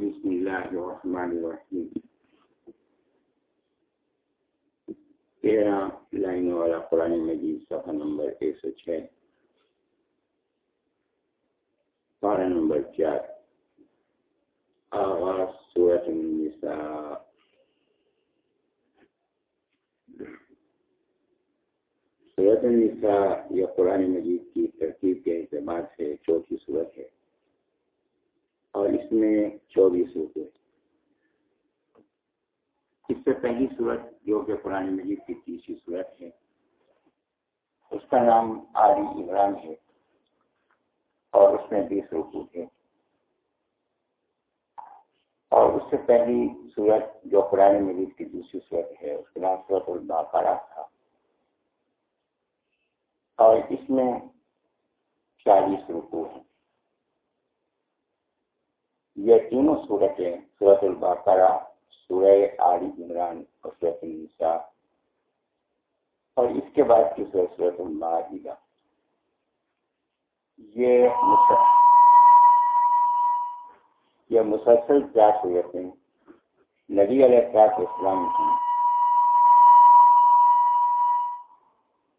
بسم الله الرحمن الرحیم تیرہ لائنوں والا قرآن مجید، صفحہ نمبر ایک سو چھ۔ پارہ نمبر چار۔ آغاز سورت النساء۔ سورت النساء یہ قرآن مجید کی ترتیب کے اعتبار سے چوتھی صورت ہے۔ اور اس میں چوبیس روپے۔ اس سے پہلی صورت جو کہ قرآن مجید کی تیسری صورت ہے، اس کا نام علی عمران ہے اور اس میں بیس رکو ہے اور اس سے پہلی صورت جو قرآن مجید کی دوسری صورت ہے، اس کا نام صورت الباقارہ تھا۔ اور اس میں چالیس رکو ہیں۔ یہ تینوں صورتیں صورت الباقرہ، سورہ آل عمران اور صورت النساء اور اس کے بعد کی صورت صورت المعدہ یہ یہ مسلسل چار صورتیں نبی علیہ السلاط اسلام کی۔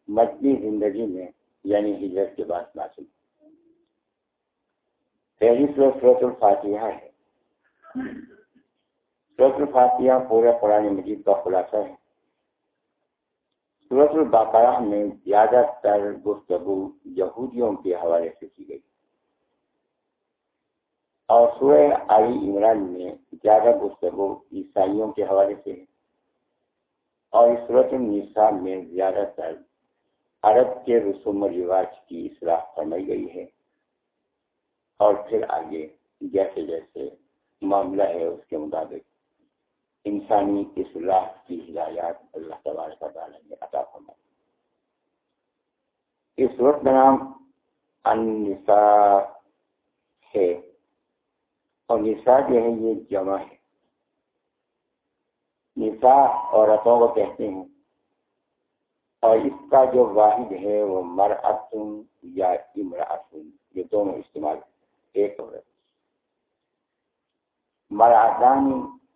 مدنی زندگی میں یعنی ہجرت کے بعد نازل۔ پہلی صورت صورت الفاتحہ ہے صورت الفاتحہ پورے قرآن مجید کا خلاصہ ہے صورت الباقارہ میں زیادہ تر گفتگو یہودیوں کے حوالے سے کی گئی اور سورہ علی عمران میں زیادہ گفتگو عیسائیوں کے حوالے سے ہے اور اس صورت النساء میں زیادہ تر عرب کے رسوم و رواج کی اصلاح فرمائی گئی ہے. اور پھر آگے جیسے جیسے معاملہ ہے اس کے مطابق۔ انسانی اصلاح کی ہدایات اللہ تبارک تعالیٰ نے عطا فرمائی۔ اس وقت کا نام النساء ہے۔ اور نساء جو ہے یہ جمع ہے نساء عورتوں کو کہتے ہیں۔ اور اس کا جو واحد ہے وہ مرعتن یا امراطن یہ دونوں استعمال ایک عورت مرآدان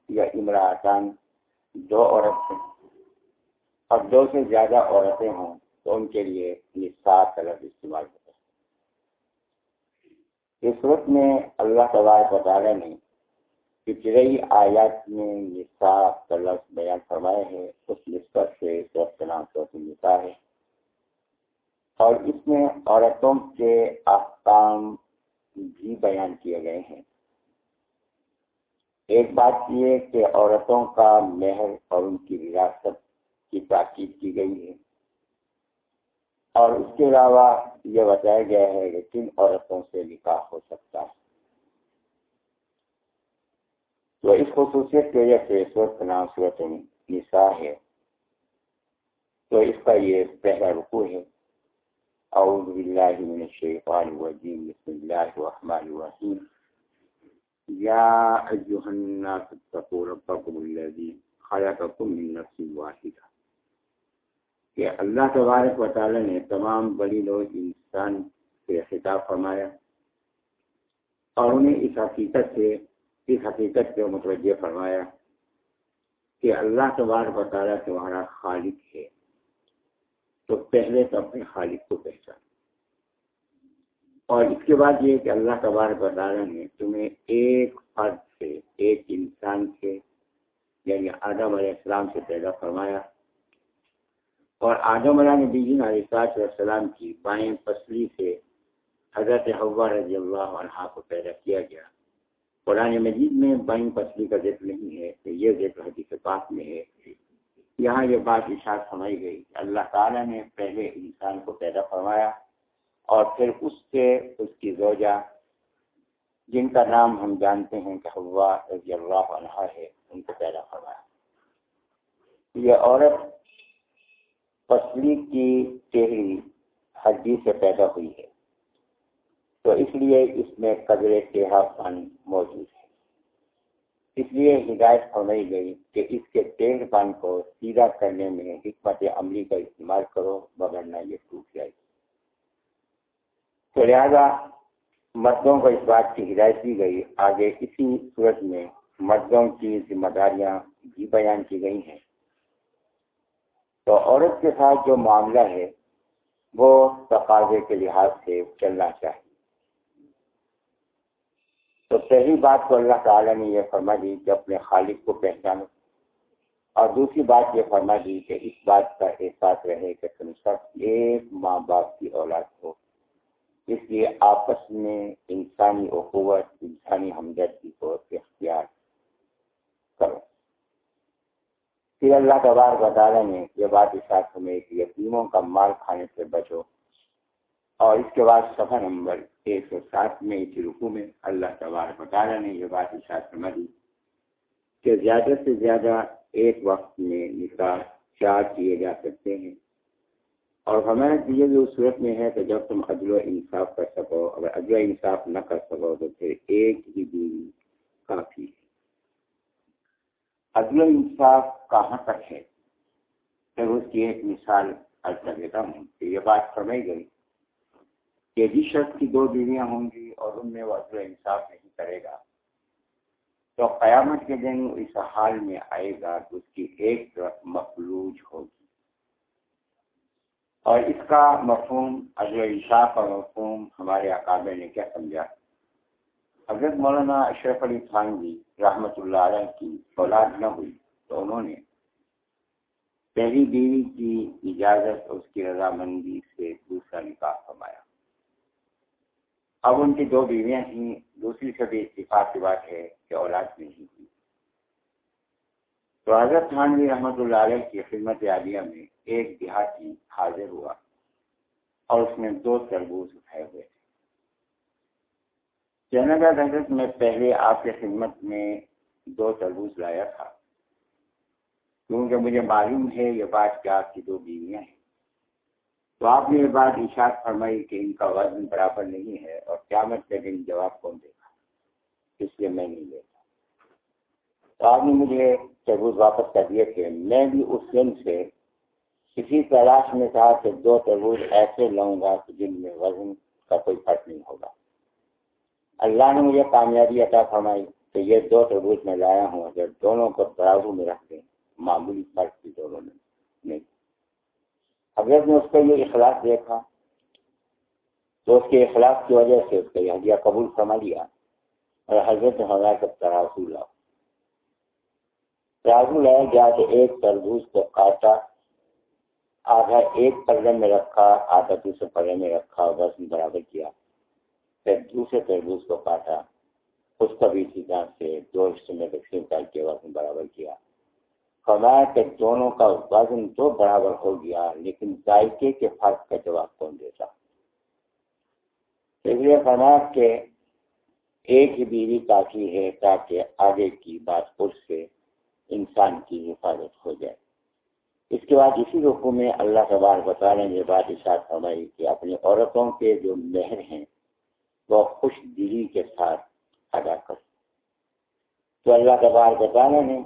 یا امراطان دو عورت ہیں۔ اور دو سے زیادہ عورتیں ہوں تو ان کے لیے نساء کا لفظ استعمال ہوتا ہے۔ اس وقت میں اللہ تبارک تعالیٰ نے پچھڑی آیات میں نساء کا لفظ بیان فرمایا ہے، اس نسبت سے سوچ کا نام سوچ نساء ہے۔ اور اس میں عورتوں کے احکام بھی بیان کیے گئے ہیں۔ ایک بات یہ کہ عورتوں کا مہر اور ان کی وراثت کی تاکید کی گئی ہے۔ اور اس کے علاوہ یہ بتایا گیا ہے کہ کن عورتوں سے نکاح ہو سکتا ہے۔ تو اس خصوصیت کی وجہ سے کا نام صورت نساء ہے۔ تو اس کا یہ پہلا رکو ہے۔ اعوذ باللہ من الشیطان الرجیم بسم اللہ الرحمن الرحیم یا ایوہ الناس اتقوا ربکم الذی خلقکم من نفس واحدہ کہ اللہ تبارک و تعالی نے تمام بڑی لوگ انسان سے خطاب فرمایا اور انہیں اس حقیقت سے، اس حقیقت سے متوجہ فرمایا کہ اللہ تبارک و تعالیٰ تمہارا خالق ہے۔ تو پہلے تو اپنے خالق کو پہچان۔ اور اس کے بعد یہ کہ اللہ تبارک و تعالیٰ نے تمہیں ایک فرد سے، ایک انسان سے یعنی آدم علیہ السلام سے پیدا فرمایا۔ اور آدم علیہ نبی جی علیہ السلام کی بائیں پسلی سے حضرت حوا رضی اللہ عنہ کو پیدا کیا گیا۔ قرآن مجید میں بائیں پسلی کا ذکر نہیں ہے کہ یہ ذکر حدیث پاک میں ہے۔ یہاں یہ بات اشار سمجھ گئی اللہ تعالیٰ نے پہلے انسان کو پیدا فرمایا اور پھر اس سے اس کی زوجہ، جن کا نام ہم جانتے ہیں کہ ہوا رضی اللہ عنہ ہے، ان کو پیدا فرمایا۔ یہ عورت پسلی کی ٹہری ہڈی سے پیدا ہوئی ہے، تو اس لیے اس میں قدر ٹیہا پانی موجود ہے۔ اس لیے ہدایت فرمائی گئی کہ اس کے تیل پان کو سیدھا کرنے میں حکمت عملی کا استعمال کرو بگڑنا یہ ٹوٹ جائے۔ گی تو لہٰذا مردوں کو اس بات کی ہدایت دی گئی۔ آگے اسی صورت میں مردوں کی ذمہ داریاں بھی بیان کی گئی ہیں۔ تو عورت کے ساتھ جو معاملہ ہے، وہ تقاضے کے لحاظ سے چلنا چاہیے۔ تو پہلی بات تو اللہ تعالیٰ نے یہ فرما دی کہ اپنے خالق کو پہچانو۔ اور دوسری بات یہ فرما دی کہ اس بات کا احساس رہے کہ تم سب ایک ماں باپ کی اولاد ہو۔ اس لیے آپس میں انسانی اخوت، انسانی ہمدردی کو اختیار کرو۔ پھر اللہ تبار بطالہ نے یہ بات اس ساتھ ہمیں کہ یتیموں کا مال کھانے سے بچو۔ اور اس کے بعد صفحہ نمبر ایک سو سات میں اس رکو میں اللہ تبار بطالہ نے یہ بات اس ساتھ سمجھ کہ زیادہ سے زیادہ ایک وقت میں نکاح چار کیے جا سکتے ہیں۔ اور ہمارا یہ بھی اس صورت میں ہے کہ جب تم عدل و انصاف کر سکو، اگر عدل و انصاف نہ کر سکو تو پھر ایک ہی بیوی کافی ہے۔ عدل و انصاف کہاں تک ہے؟ پھر اس کی ایک مثال عرض کر دیتا ہوں کہ یہ بات فرمائی گئی کہ جس شخص کی دو بیویاں ہوں گی اور ان میں وہ عدل انصاف نہیں کرے گا۔ تو قیامت کے دن اس حال میں آئے گا تو اس کی ایک طرف مفلوج ہوگی۔ اور اس کا مفہوم عدل انصاف اور مفہوم ہمارے اقابے نے کیا سمجھا؟ حضرت مولانا اشرف علی خان جی رحمۃ اللہ علیہ کی اولاد نہ ہوئی تو انہوں نے پہلی بیوی کی اجازت اس کی رضامندی سے دوسرا نکاح فرمایا۔ اب ان کی دو بیویاں تھیں، دوسری سے بھی اتفاق کی بات ہے کہ اولاد نہیں ہوئی۔ تو حضرت خان جی رحمۃ اللہ علیہ کی خدمت عالیہ میں ایک دیہاتی حاضر ہوا اور اس نے دو تربوز اٹھائے ہوئے تھے۔ جنگل حضرت، میں پہلے آپ کی خدمت میں دو تربوز لایا تھا۔ کیونکہ مجھے معلوم ہے یہ بات کہ آپ کی دو بیویاں ہیں۔ تو آپ نے یہ بات اشاعت فرمائی کہ ان کا وزن برابر نہیں ہے اور قیامت کے دن جواب کون دے گا؟ اس لیے میں نہیں لیتا۔ تو آپ نے مجھے تربوز واپس کر دیے تھے میں بھی اس دن سے کسی تلاش میں کہا کہ دو تربوز ایسے لاؤں گا کہ جن میں وزن کا کوئی فرق نہیں ہوگا۔ اللہ نے مجھے کامیابی عطا فرمائی تو یہ دو تربوز میں لایا ہوں، اگر دونوں کو برابر میں رکھ دیں، معمولی فرق بھی دونوں میں نہیں۔ اگر نے اس کا یہ اخلاق دیکھا تو اس کے اخلاق کی وجہ سے اس کا یہ ہدیہ قبول فرما لیا اور حضرت ہوا کا ترازو لاؤ ترازو لایا گیا کہ ایک تربوز کو کاٹا، آدھا ایک پلے میں رکھا، آدھا دوسرے پلے میں رکھا وزن برابر کیا۔ پھر دوسرے تربوز کو کاٹا، اس کا بھی اسی طرح سے دو حصے میں تقسیم کر کے وزن برابر کیا۔ فرمایا کہ دونوں کا وزن تو برابر ہو گیا، لیکن ذائقے کے فرق کا جواب کون دیتا؟ اس لیے فرمایا کہ ایک ہی بیوی کافی ہے تاکہ آگے کی بات اس سے انسان کی حفاظت ہو جائے۔ اس کے بعد اسی رقو میں اللہ کا بار بتا رہے یہ بات اشاعت فرمائی کہ اپنی عورتوں کے جو مہر ہیں، وہ خوش دلی کے ساتھ ادا کر تو اللہ کا بار بتانا نے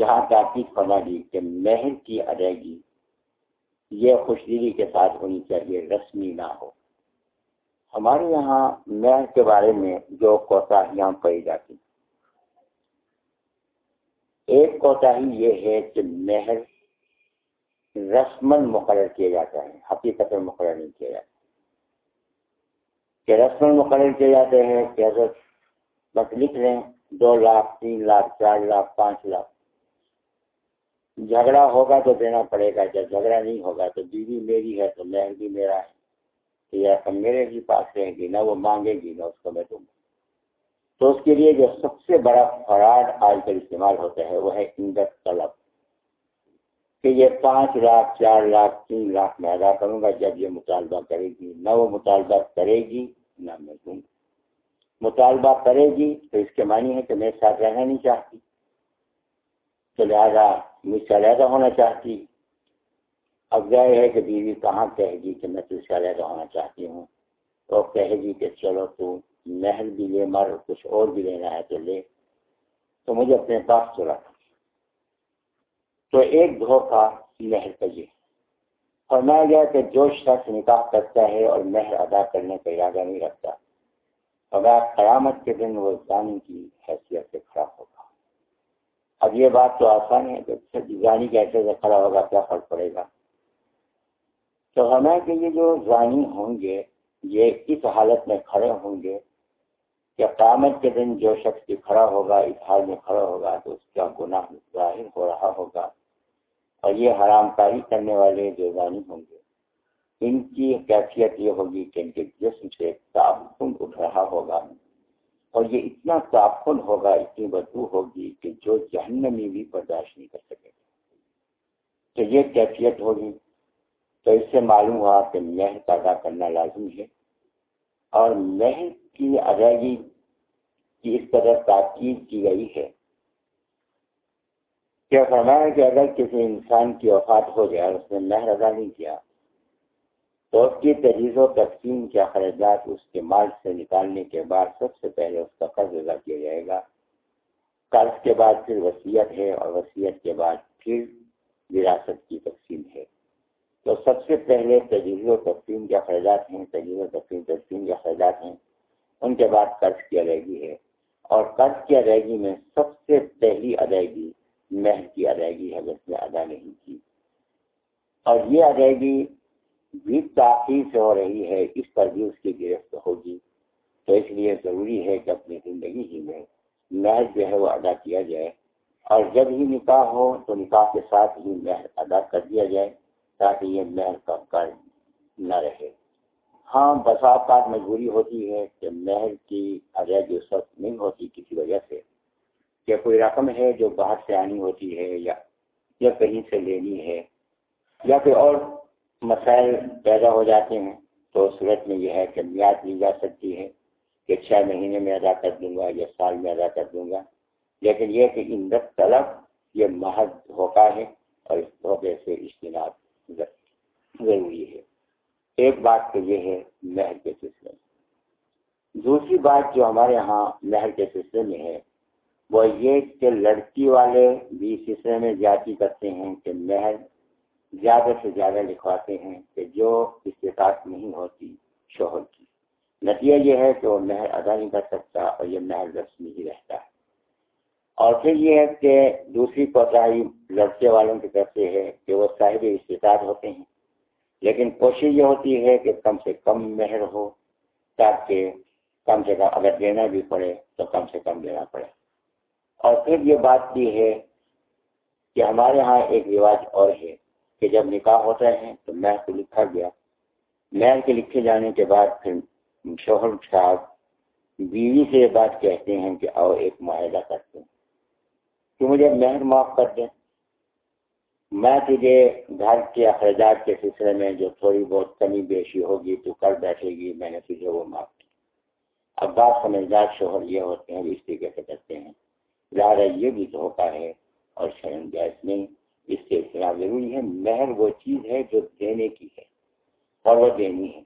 یہاں تاکید فرما دی کہ مہر کی ادائیگی یہ خوش دلی کے ساتھ ہونی چاہیے، رسمی نہ ہو۔ ہمارے یہاں مہر کے بارے میں جو کوتاہیاں پائی جاتی ایک کوتاہی یہ ہے کہ مہر رسمن مقرر کیا جاتا ہے حقیقت مقرر نہیں کیا جاتا کہ رسم مقرر کیے جاتے ہیں کہ حضرت بس لکھ لیں دو لاکھ، تین لاکھ، چار لاکھ، پانچ لاکھ۔ جھگڑا ہوگا تو دینا پڑے گا، جب جھگڑا نہیں ہوگا تو بیوی میری ہے تو مہر بھی میرا ہے۔ کہ یا میرے بھی پاس رہے گی، نہ وہ مانگے گی نہ اس کو میں دوں گا۔ تو اس کے لیے جو سب سے بڑا فراڈ آج کل استعمال ہوتا ہے وہ ہے اندر طلب۔ کہ یہ پانچ لاکھ، چار لاکھ، تین لاکھ میں ادا کروں گا، جب یہ مطالبہ کرے گی۔ نہ وہ مطالبہ کرے گی، نہ میں دوں گا۔ مطالبہ کرے گی تو اس کے معنی ہے کہ میں ساتھ رہنا نہیں چاہتی۔ تو لہٰذا مجھ سے علیحدہ ہونا چاہتی۔ اب ظاہر ہے کہ بیوی کہاں کہے گی کہ میں تجھ سے علیحدہ ہونا چاہتی ہوں۔ تو کہے گی کہ چلو تو محل بھی لے، مر، کچھ اور بھی لینا ہے تو لے۔ تو مجھے اپنے پاس چلا تو ایک دھوکہ مہر کا یہ۔ فرمایا گیا کہ جو شخص نکاح کرتا ہے اور مہر ادا کرنے کا ارادہ نہیں رکھتا ہوگا قیامت کے دن وہ زانی کی حیثیت سے کھڑا ہوگا۔ اب یہ بات تو آسان ہے کہ زانی کی حیثیت سے کھڑا ہوگا کیا فرق پڑے گا؟ تو ہمیں کہ یہ جو زانی ہوں گے، یہ اس حالت میں کھڑے ہوں گے کہ قیامت کے دن جو شخص بھی کھڑا ہوگا، اس حال میں کھڑا ہوگا تو اس کا گناہ ظاہر ہو رہا ہوگا اور یہ حرام کاری کرنے والے جو زانی ہوں گے، ان کی کیفیت یہ ہوگی کہ ان کے جسم سے تعفن اٹھ رہا ہوگا۔ اور یہ اتنا تعفن ہوگا، اتنی بدبو ہوگی کہ جو جہنمی بھی برداشت نہیں کر سکے۔ تو یہ کیفیت ہوگی۔ تو اس سے معلوم ہوا کہ مہر پیدا کرنا لازم ہے۔ اور مہر کی ادائیگی کی اس قدر تاکید کی گئی ہے۔ کیا فرمایا کہ اگر کسی انسان کی وفات ہو جائے اور اس نے مہر ادا نہیں کیا تو اس کی تجیز و تقسیم کے اخراجات اس کے مال سے نکالنے کے بعد سب سے پہلے اس کا قرض ادا کیا جائے گا۔ قرض کے بعد پھر وصیت ہے اور وصیت کے بعد پھر وراثت کی تقسیم ہے۔ تو سب سے پہلے تجیز و تقسیم کے اخراجات ہیں تجیز و تقسیم تقسیم کے اخراجات ہیں، ان کے بعد قرض کی ادائیگی ہے۔ اور قرض کی ادائیگی میں سب سے پہلی ادائیگی مہر کی ادائیگی ہے، جس نے ادا نہیں کی۔ اور یہ ادائیگی بھی تاخیر سے ہو رہی ہے، اس پر بھی اس کی گرفت ہوگی۔ تو اس لیے ضروری ہے کہ اپنی زندگی ہی میں مہر جو ہے وہ ادا کیا جائے۔ اور جب ہی نکاح ہو تو نکاح کے ساتھ ہی مہر ادا کر دیا جائے تاکہ یہ مہر کا قرض نہ رہے۔ ہاں بساطات مجبوری ہوتی ہے کہ مہر کی ادائیگی اس وقت نہیں ہوتی کسی وجہ سے۔ کہ کوئی رقم ہے جو باہر سے آنی ہوتی ہے یا یا کہیں سے لینی ہے یا کوئی اور مسائل پیدا ہو جاتے ہیں تو صورت میں یہ ہے کہ میاد لی جا سکتی ہے کہ چھ مہینے میں ادا کر دوں گا یا سال میں ادا کر دوں گا۔ لیکن یہ کہ اندر طلب یہ محض دھوکہ ہے اور اس دھوکے سے اجتناب ضروری ہے۔ ایک بات تو یہ ہے مہر کے سلسلے میں۔ دوسری بات جو ہمارے یہاں مہر کے سلسلے میں ہے، وہ یہ کہ لڑکی والے بھی سلسلے میں جاتی کرتے ہیں کہ مہر زیادہ سے زیادہ لکھواتے ہیں کہ جو استطاعت نہیں ہوتی، شوہر کی۔ نتیجہ یہ ہے کہ وہ مہر ادا نہیں کر سکتا اور یہ مہر رسمی ہی رہتا۔ ہے اور پھر یہ ہے کہ دوسری کوتاہی لڑکے والوں کی طرف سے ہے کہ وہ صاحب استطاعت ہوتے ہیں۔ لیکن کوشش یہ ہوتی ہے کہ کم سے کم مہر ہو، تاکہ کم سے کم اگر دینا بھی پڑے تو کم سے کم دینا پڑے۔ اور پھر یہ بات بھی ہے کہ ہمارے ہاں ایک رواج اور ہے۔ کہ جب نکاح ہوتا ہے تو محل کو لکھا گیا۔ محل کے لکھے جانے کے بعد پھر شوہر صاحب بیوی سے یہ بات کہتے ہیں کہ آؤ ایک معاہدہ کرتے ہیں۔ کہ مجھے مہر معاف کر دیں۔ میں تجھے گھر کے اخراجات کے سلسلے میں جو تھوڑی بہت کمی بیشی ہوگی تو کر بیٹھے گی، میں نے تجھے وہ معاف کی اب بات سمجھدار شوہر یہ ہوتے ہیں اس طریقے سے کرتے ہیں؟ لہٰذا یہ بھی دھوکہ ہے اور شرم گیس نہیں۔ اس سے اطلاع ضروری ہے، مہر وہ چیز ہے جو دینے کی ہے، اور وہ دینی ہے۔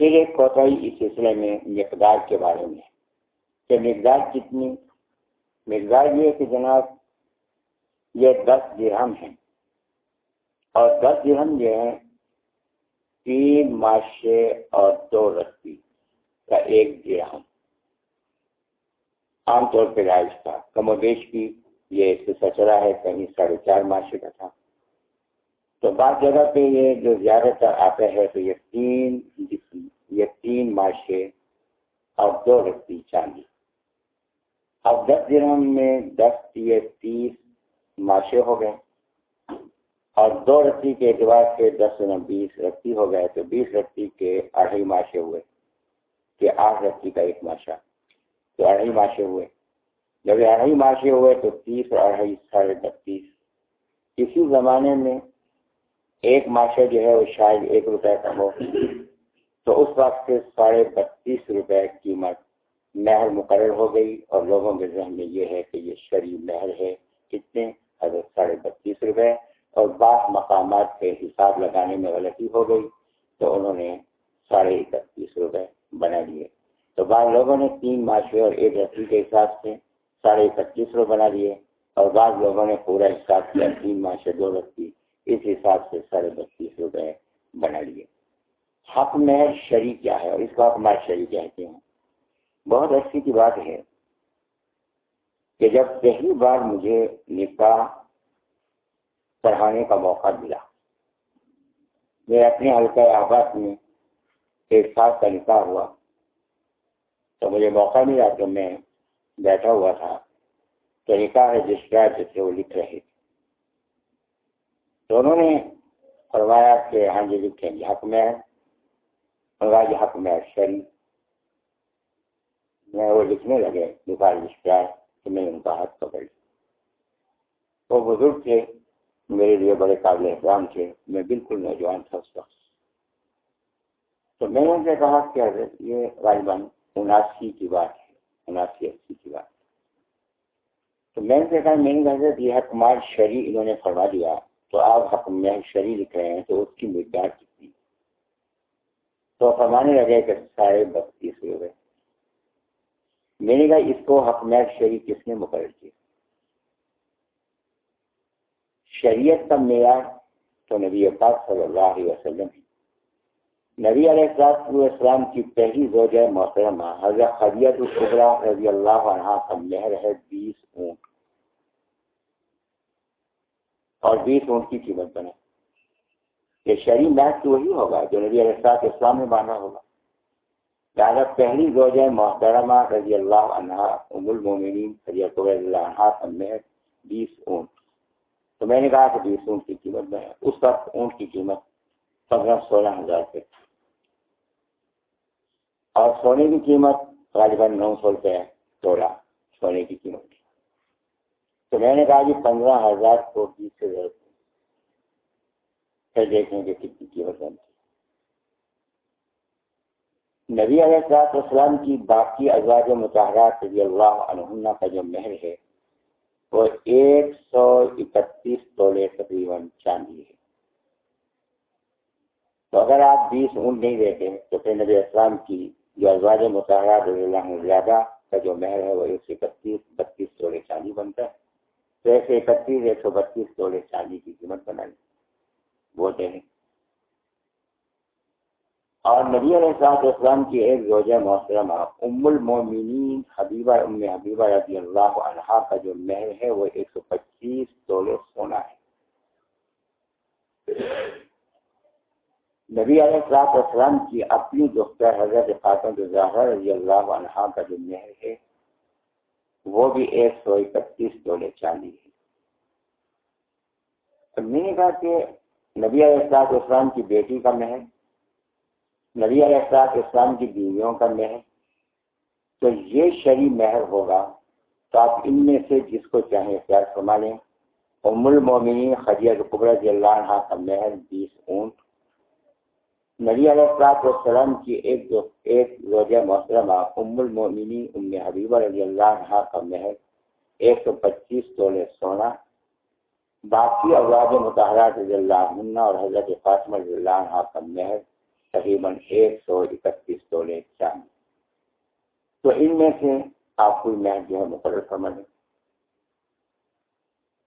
پھر ایک کوتاہی اس سلسلے میں مقدار کے بارے میں کہ مقدار کتنی؟ مقدار یہ کہ جناب، یہ دس درہم ہے اور دس درہم جو ہے تین معاشے اور دو رسی کا ایک درہم۔ عام طور پہ رائج تھا کم و بیش کی یہ سچرا ہے، کہیں ساڑھے چار معاشے کا تھا تو بعض جگہ پہ یہ جو زیادہ تر آتا ہے تو یہ تین یہ تین معاشے اور دو رسی چاندی اب دس دنوں میں دس یہ تیس معاشے ہو گئے۔ اور دو رسی کے اعتبار سے دس دنوں بیس رسی ہو گئے، تو بیس رسی کے اڑھائی معاشے ہوئے کہ آٹھ رسی کا ایک معاشہ تو اڑھائی معاشے ہوئے۔ جب اڑھائی معاشے ہوئے تو تیس اور اڑھائی ساڑھے بتیس۔ کسی زمانے میں ایک معاشہ جو ہے وہ شاید ایک روپے کا ہو۔ تو اس وقت سے ساڑھے بتیس روپے قیمت مہر مقرر ہو گئی اور لوگوں کے ذہن میں یہ ہے کہ یہ شرعی مہر ہے۔ کتنے؟ حضرت ساڑھے بتیس روپے۔ اور بعض مقامات پہ حساب لگانے میں غلطی ہو گئی تو انہوں نے ساڑھے اکتیس روپے بنا لیے تو بعض لوگوں نے تین معاشرے اور ایک رسی کے حساب سے ساڑھے اکتیس روپے بنا دیے اور بعض لوگوں نے پورا حساب کیا تین ماہ سے دو رکھی اس حساب سے ساڑھے بتیس روپے بنا لیے حق مہر شریک کیا ہے اور اس کو حق مہر شریک کہتے ہیں۔ بہت اچھی کی بات ہے کہ جب پہلی بار مجھے نکاح پڑھانے کا موقع ملا، میں اپنے حلقہ آباد میں ایک ساتھ کا نکاح ہوا تو مجھے موقع ملا کہ میں بیٹھا ہوا تھا۔ تو نکاح رجسٹرار جس سے وہ لکھ رہے تھے۔ تو انہوں نے فرمایا کہ ہاں جی لکھیں گے حق میں ہے۔ فرمایا جی حق میں شریف میں وہ لکھنے لگے نکاح رجسٹرار تو میں نے ان کا ہاتھ پکڑ وہ بزرگ تھے، میرے لیے بڑے قابل احترام تھے، میں بالکل نوجوان تھا اس وقت۔ تو میں نے ان سے کہا کہ یہ غالباً اناسی کی بات ہے۔ اناسی اسی کی بات تو میں نے کہا، میں نے حضرت یہ حکمار شری انہوں نے فرما دیا، تو آپ حکم میں شری لکھ رہے ہیں تو اس کی مقدار کتنی؟ تو فرمانے لگے کہ ساڑھے بتیس ہو گئے۔ میں نے کہا، اس کو حق میں کس نے مقرر کیا؟ شریعت کا معیار تو نبی پاک صلی اللہ علیہ وسلم نبی علیہ السلام کی پہلی زوجہ محترمہ حضرت خدیت القبرا رضی اللہ عنہ کا مہر ہے بیس اونٹ اور بیس اونٹ کی قیمت بنے یہ شریف محض تو وہی ہوگا جو نبی علیہ السلام میں باندھا ہوگا۔ لہٰذا پہلی زوجہ محترمہ رضی اللہ عنہ ام المومنین حضرت رضی اللہ عنہ سمیت بیس اونٹ۔ تو میں نے کہا کہ بیس اونٹ کی قیمت میں اس وقت اونٹ کی قیمت پندرہ سولہ ہزار روپے۔ اور سونے کی قیمت غالباً نو سو روپے تولا سونے کی قیمت تو میں نے کہا کہ پندرہ ہزار کو بیس سے زیادہ۔ پھر دیکھیں گے کتنی قیمت بنتی۔ نبی علیہ السلاط والسلام کی باقی ازواج مطالعات رضی اللہ عنہ کا جو مہر ہے، وہ ایک سو اکتیس تولے تقریباً چاندی ہے۔ تو اگر آپ بیس اونٹ نہیں دیتے تو پھر نبی اسلام کی جو ازواج مطالعات رضی اللہ زیادہ کا جو مہر ہے وہ ایک سو اکتیس، بتیس تولے چاندی بنتا ہے۔ تو ایک سو اکتیس، ایک سو بتیس تولے چاندی کی قیمت بنائی۔ وہ دیں اور نبی علیہ السلام اسلام کی ایک زوجہ محترمہ ام المومنین حبیبہ، ام حبیبہ رضی اللہ عنہ کا جو مہر ہے وہ ایک سو پچیس تولے سونا ہے۔ نبی علیہ السلام اسلام کی اپنی دختر حضرت فاطمہ ظاہر رضی اللہ عنہ کا جو مہر ہے، وہ بھی ایک سو اکتیس تولے چاندی ہے۔ میں نے کہا کہ نبی علیہ السلام اسلام کی بیٹی کا مہر، نبی علیہ السلاط اسلام کی بیویوں کا مہر، تو یہ شری مہر ہوگا تو آپ ان میں سے جس کو چاہیں اختیار فرما لیں۔ ام المومنی خدیت قبر رضی اللہ عنہ کا مہر بیس اونٹ نبی علیہ السلاط والسلام کی ایک جو ایک روزہ محترمہ ام المومنی ام حبیبہ رضی اللہ عنہ کا مہر ایک سو پچیس تولے سونا، باقی اولاد مطالعات رضی اللہ عنہ اور حضرت فاطمہ رضی اللہ عنہ کا مہر تقریباً ایک سو اکتیس تولے چاند۔ تو ان میں سے آپ کوئی میچ جو ہے مقرر فرما دیں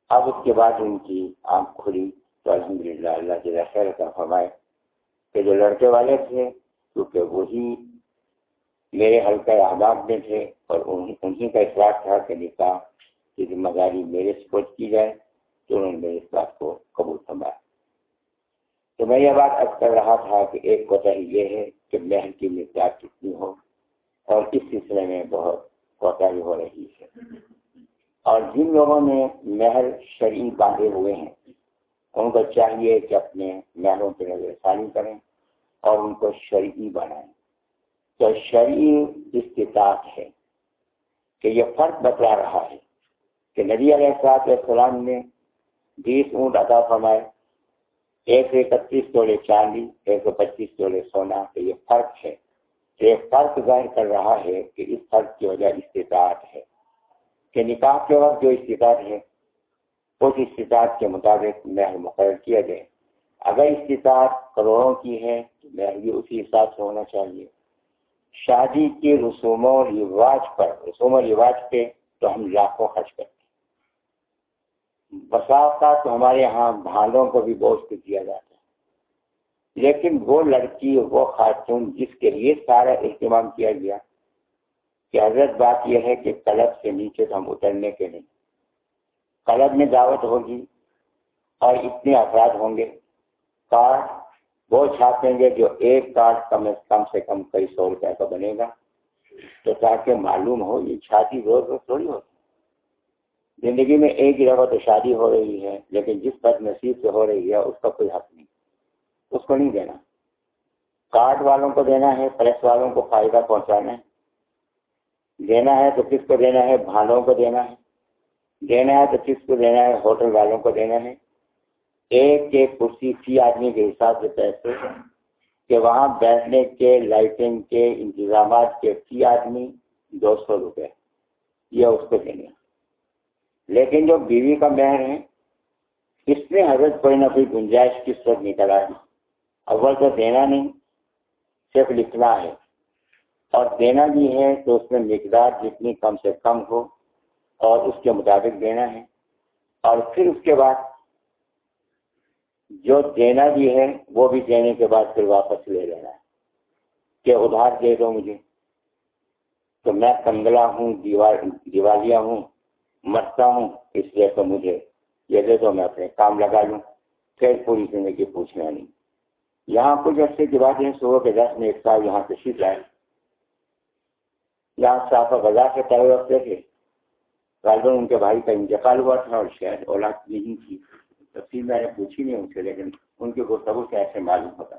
اب اس کے بعد ان کی آنکھ کھلی تو الحمد للہ اللہ جل خیر کا فرمائے۔ کہ جو لڑکے والے تھے، کیونکہ وہی میرے حلقہ احباب میں تھے اور انہیں کا اخلاق تھا کہ نکاح کی ذمہ داری میرے سپورٹ کی جائے تو انہوں نے میرے اس بات کو قبول فرمایا۔ تو میں یہ بات اب کر رہا تھا کہ ایک کوتا یہ ہے کہ مہر کی مقدار کتنی ہو اور اس سلسلے میں بہت کوتا ہو رہی ہے۔ اور جن لوگوں نے مہر شرعی باندھے ہوئے ہیں، ان کو چاہیے کہ اپنے مہروں پہ نظر ثانی کریں۔ اور ان کو شرعی بنائیں۔ تو شرعی استطاعت ہے کہ یہ فرق بتلا رہا ہے کہ نبی علیہ السلام نے بیس اونٹ عطا فرمائے، ایک سو اکتیس تولے چاندی ایک سو پچیس تولے سونا تو یہ فرق ہے۔ یہ فرق ظاہر کر رہا ہے کہ اس فرق کی وجہ استطاعت ہے کہ نکاح کے وقت جو استطاعت ہے، اس استطاعت کے مطابق محل مقرر کیا جائے۔ اگر استطاعت کروڑوں کی ہے، تو محل بھی اسی حساب سے ہونا چاہیے۔ شادی کے رسوم و رواج پر رسوم و رواج پہ تو ہم لاکھوں خرچ کرتے بسا تو ہمارے یہاں بھالوں کو بھی بوجھ پہ دیا جاتا ہے۔ لیکن وہ لڑکی وہ خاتون جس کے لیے سارا اہتمام کیا گیا، کہ حضرت بات یہ ہے کہ طلب سے نیچے تو ہم اترنے کے نہیں قلب میں دعوت ہوگی اور اتنے افراد ہوں گے۔ کارڈ، وہ چھاپیں گے جو ایک کارڈ کم کم سے کم کئی سو روپئے کا بنے گا۔ تو تاکہ معلوم ہو، یہ شادی روز روز تھوڑی ہوتی زندگی میں ایک ہی تو شادی ہو رہی ہے، لیکن جس پر نصیب سے ہو رہی ہے، اس کا کوئی حق نہیں۔ اس کو نہیں دینا۔ کارڈ والوں کو دینا ہے، پریس والوں کو فائدہ پہنچانا ہے۔ دینا ہے تو کس کو دینا ہے؟ بھالوں کو دینا ہے۔ دینا ہے تو کس کو دینا ہے؟ ہوٹل والوں کو دینا ہے۔ ایک ایک کرسی فی آدمی کے حساب سے پیسے، کہ وہاں بیٹھنے کے، لائٹنگ کے، انتظامات کے فی آدمی دو سو روپے، یہ اس کو دینے۔ لیکن جو بیوی کا مہر ہے، اس میں حضرت کوئی نہ کوئی گنجائش کس وقت نکل آئی؟ اول تو دینا نہیں، صرف لکھنا ہے۔ اور دینا بھی ہے تو اس میں مقدار جتنی کم سے کم ہو، اور اس کے مطابق دینا ہے۔ اور پھر اس کے بعد جو دینا بھی ہے، وہ بھی دینے کے بعد پھر واپس لے لینا ہے۔ کہ ادھار دے دو مجھے۔ تو میں کنگلا ہوں دیوار دیوالیہ ہوں مرتا ہوں، اس لیے تو مجھے یہ دے دو، میں اپنے کام لگا لوں۔ پھر پوری زندگی پوچھنا نہیں۔ یہاں کچھ عرصے کی بات ہے صبح کے دس میں ایک سال یہاں تشریف لائے۔ یہاں صافہ بازار سے طرح رکھتے تھے۔ غالباً ان کے بھائی کا انتقال ہوا تھا اور شاید اولاد نہیں تھی۔ تفصیل میں نے پوچھی نہیں ان سے، لیکن ان کے گفتگو سے ایسے معلوم ہوتا۔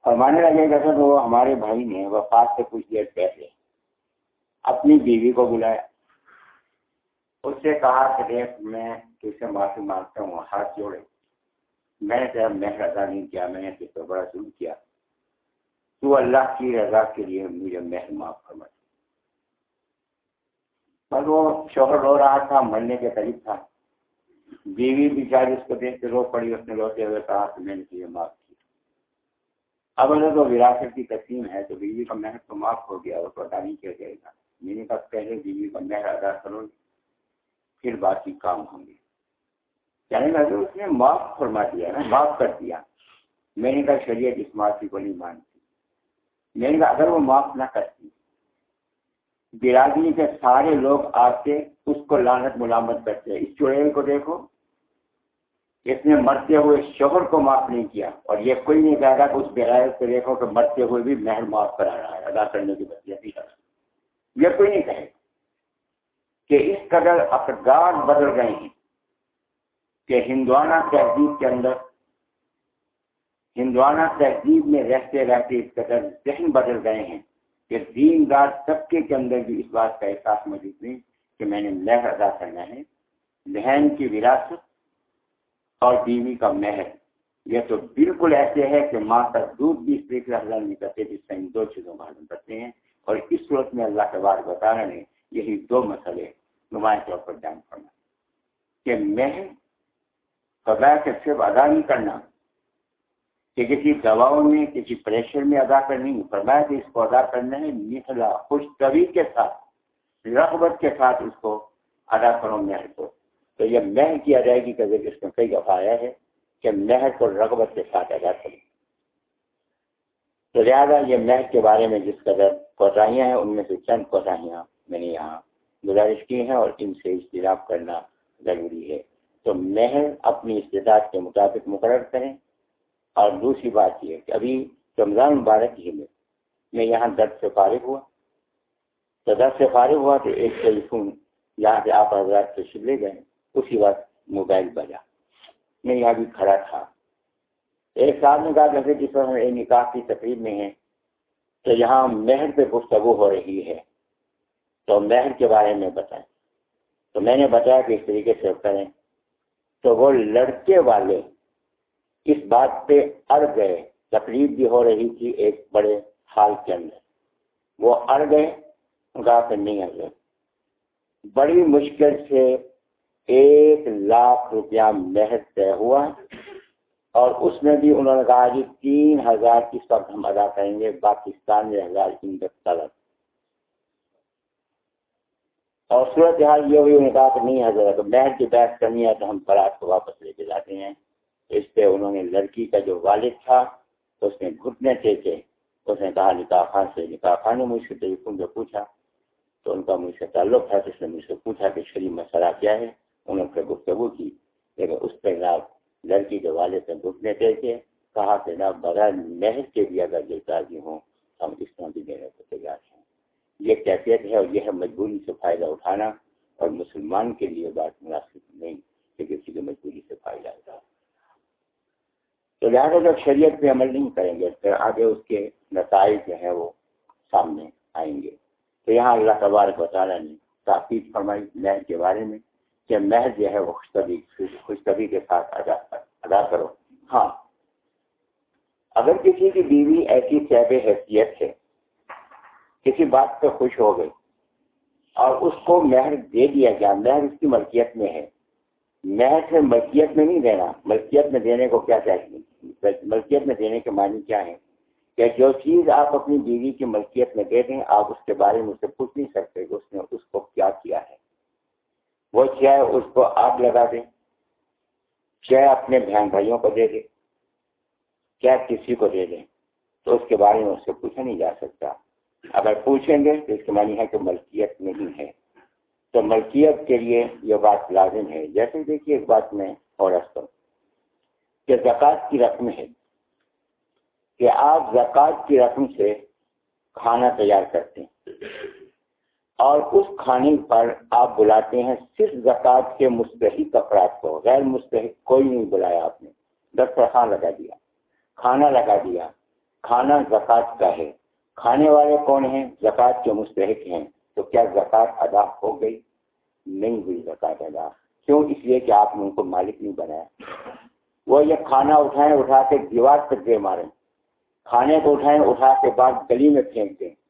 اور ماننے لگے گا سر وہ ہمارے بھائی نے وفات سے کچھ دیر پہلے اپنی بیوی کو بلایا۔ اس سے کہا کہ دیکھ، میں تجھ سے معافی مانگتا ہوں، ہاتھ جوڑے۔ میں نے تیرا مہر ادا نہیں کیا، میں نے تجھ پر بڑا ظلم کیا۔ تو اللہ کی رضا کے لیے مجھے مہر معاف فرما۔ پر وہ شوہر رو رہا تھا، مرنے کے قریب تھا۔ بیوی بیچاری اس کو دیکھ کے رو پڑی، اس نے روتے ہوئے کہا کہ میں نے تجھے معاف کیا۔ اب اگر تو وراثت کی تقسیم ہے تو بیوی کا محنت تو معاف ہو گیا اور پتا نہیں کیا جائے گا۔ میں نے کہا پہلے بیوی کا مہر ادا کرو، پھر باقی کام ہوں گے۔ یعنی کہنے لگے اس نے معاف فرما دیا نا، معاف کر دیا۔ میں نے کہا شریعت اس معافی کو نہیں مانتی۔ میں نے کہا اگر وہ معاف نہ کرتی، برادری کے سارے لوگ آ کے اس کو لانت ملامت کرتے اس چڑیل کو دیکھو اس نے مرتے ہوئے شوہر کو معاف نہیں کیا اور یہ کوئی نہیں کہے گا کہ اس برائے کو دیکھو کہ مرتے ہوئے بھی مہر معاف کرا رہا ہے، ادا کرنے کی بچی یہ کوئی نہیں کہے کہ اس قدر اقدار بدل گئے ہیں کہ ہندوانہ تہذیب کے اندر، ہندوانہ تہذیب میں رہتے رہتے اس قدر ذہن بدل گئے ہیں کہ دین دار طبقے کے اندر بھی اس بات کا احساس موجود نہیں کہ میں نے مہر ادا کرنا ہے۔ بہن کی وراثت اور بیوی کا مہر۔ یہ تو بالکل ایسے ہے کہ ماں کا دودھ بھی اس طریقے سے نہیں کرتے جس سے ان دو چیزوں معلوم کرتے ہیں۔ اور اس صورت میں اللہ کے بعد بتا رہے ہیں یہی دو مسئلے نمایاں طور پر جان کرنا کہ مہر قبائل کے صرف ادا نہیں کرنا، کہ کسی دواؤں میں، کسی پریشر میں ادا کرنی، فرمایا کہ اس کو ادا کرنا ہے نکلا خوش طبی کے ساتھ، رغبت کے ساتھ اس کو ادا کرو مہر کو۔ تو یہ مہر کی ادائیگی کا ذکر اس میں کئی دفعہ آیا ہے کہ مہر کو رغبت کے ساتھ ادا کریں۔ تو لہٰذا یہ مہر کے بارے میں جس قدر کوتاہیاں ہیں، ان میں سے چند کوتاہیاں میں نے یہاں گزارش کی ہیں اور ان سے اجتناب کرنا ضروری ہے۔ تو مہر اپنی استداد کے مطابق مقرر کریں۔ اور دوسری بات یہ کہ ابھی رمضان مبارک ہی میں میں یہاں درد سے فارغ ہوا۔ تو درد سے فارغ ہوا تو ایک ٹیلی فون یہاں سے آپ حضرات سے لے گئے۔ اسی وقت موبائل بجا۔ میں یہاں بھی کھڑا تھا۔ ایک سال نے کہا، جیسے جس وقت نکاح کی تقریب میں ہے تو یہاں مہر پہ گفتگو ہو رہی ہے، تو مہر کے بارے میں بتائیں۔ تو میں نے بتایا کہ اس طریقے سے کریں۔ تو وہ لڑکے والے اس بات پہ اڑ گئے۔ تقریب بھی ہو رہی تھی ایک بڑے حال کے اندر۔ وہ اڑ گئے گا پہ نہیں اڑ گئے بڑی مشکل سے ایک لاکھ روپیہ مہر طے ہوا اور اس میں بھی انہوں نے کہا جی تین ہزار کی سب ہم ادا کریں گے، پاکستان میں ہزار کی طلب اور صورت حال یہ ہوئی، انہوں نے کہا کہ نہیں حضرت مہر کی بحث کرنی ہے تو ہم برات کو واپس لے کے جاتے ہیں۔ اس پہ انہوں نے لڑکی کا جو والد تھا اس نے گھٹنے ٹیکے۔ اس نے کہا، نکاح خان سے نکاح خان نے مجھ سے ٹیلیفون پہ پوچھا، تو ان کا مجھ سے تعلق تھا تو اس نے مجھ سے پوچھا کہ شریف مسئلہ کیا ہے۔ انہوں نے گفتگو کی۔ لیکن اس پہ جناب لڑکی کے والد سے گھٹنے دے کے کہا کہ جناب بغیر محض کے بھی اگر جو تازی ہوں، ہم اس طرح بھی دینے کو تیار ہیں۔ یہ کیفیت ہے اور یہ ہے مجبوری سے فائدہ اٹھانا اور مسلمان کے لیے بات مناسب نہیں کہ کسی کو مجبوری سے فائدہ اٹھا تو لہٰذا جب شریعت پہ عمل نہیں کریں گے، پھر آگے اس کے نتائج جو ہیں وہ سامنے آئیں گے۔ تو یہاں اللہ تبارک و تعالیٰ نے تاکید فرمائی محض کے بارے میں۔ کہ محض جو ہے وہ خوشتبی خوشتبی کے ساتھ ادا ادا کرو۔ ہاں۔ اگر کسی کی بیوی ایسی سیب حیثیت ہے کسی بات پہ خوش ہو گئی اور اس کو مہر دے دیا گیا مہر اس کی ملکیت میں ہے۔ مہر سے ملکیت میں نہیں دینا ملکیت میں دینے کو کیا چاہیے؟ ملکیت میں دینے کے معنی کیا ہے کہ جو چیز آپ اپنی بیوی کی ملکیت میں دے دیں آپ اس کے بارے میں اسے پوچھ نہیں سکتے کہ اس نے اس کو کیا کیا ہے۔ وہ چاہے اس کو آگ لگا دیں چاہے اپنے بہن بھائیوں کو دے دیں کیا کسی کو دے دیں تو اس کے بارے میں اس سے پوچھا نہیں جا سکتا۔ اگر پوچھیں گے تو اس کے معنی ہے کہ ملکیت نہیں ہے۔ تو ملکیت کے لیے یہ بات لازم ہے۔ جیسے دیکھیے ایک بات میں اور کہ زکوٰۃ کی رقم ہے کہ آپ زکوٰۃ کی رقم سے کھانا تیار کرتے ہیں۔ اور اس کھانے پر آپ بلاتے ہیں صرف زکوٰۃ کے مستحق افراد کو، غیر مستحق کوئی نہیں بلایا آپ نے۔ دسترخوان لگا دیا، کھانا لگا دیا۔ کھانا زکوٰۃ کا ہے۔ کھانے والے کون ہیں؟ زکوٰۃ کے مستحق ہیں۔ تو کیا زکوٰۃ ادا ہو گئی؟ نہیں ہوئی زکوٰۃ ادا۔ کیوں؟ اس لیے کہ آپ نے ان کو مالک نہیں بنایا۔ وہ یہ کھانا اٹھائیں، اٹھا کے دیوار تک دے ماریں۔ کھانے کو اٹھائیں، اٹھا کے بعد گلی میں پھینک دیں۔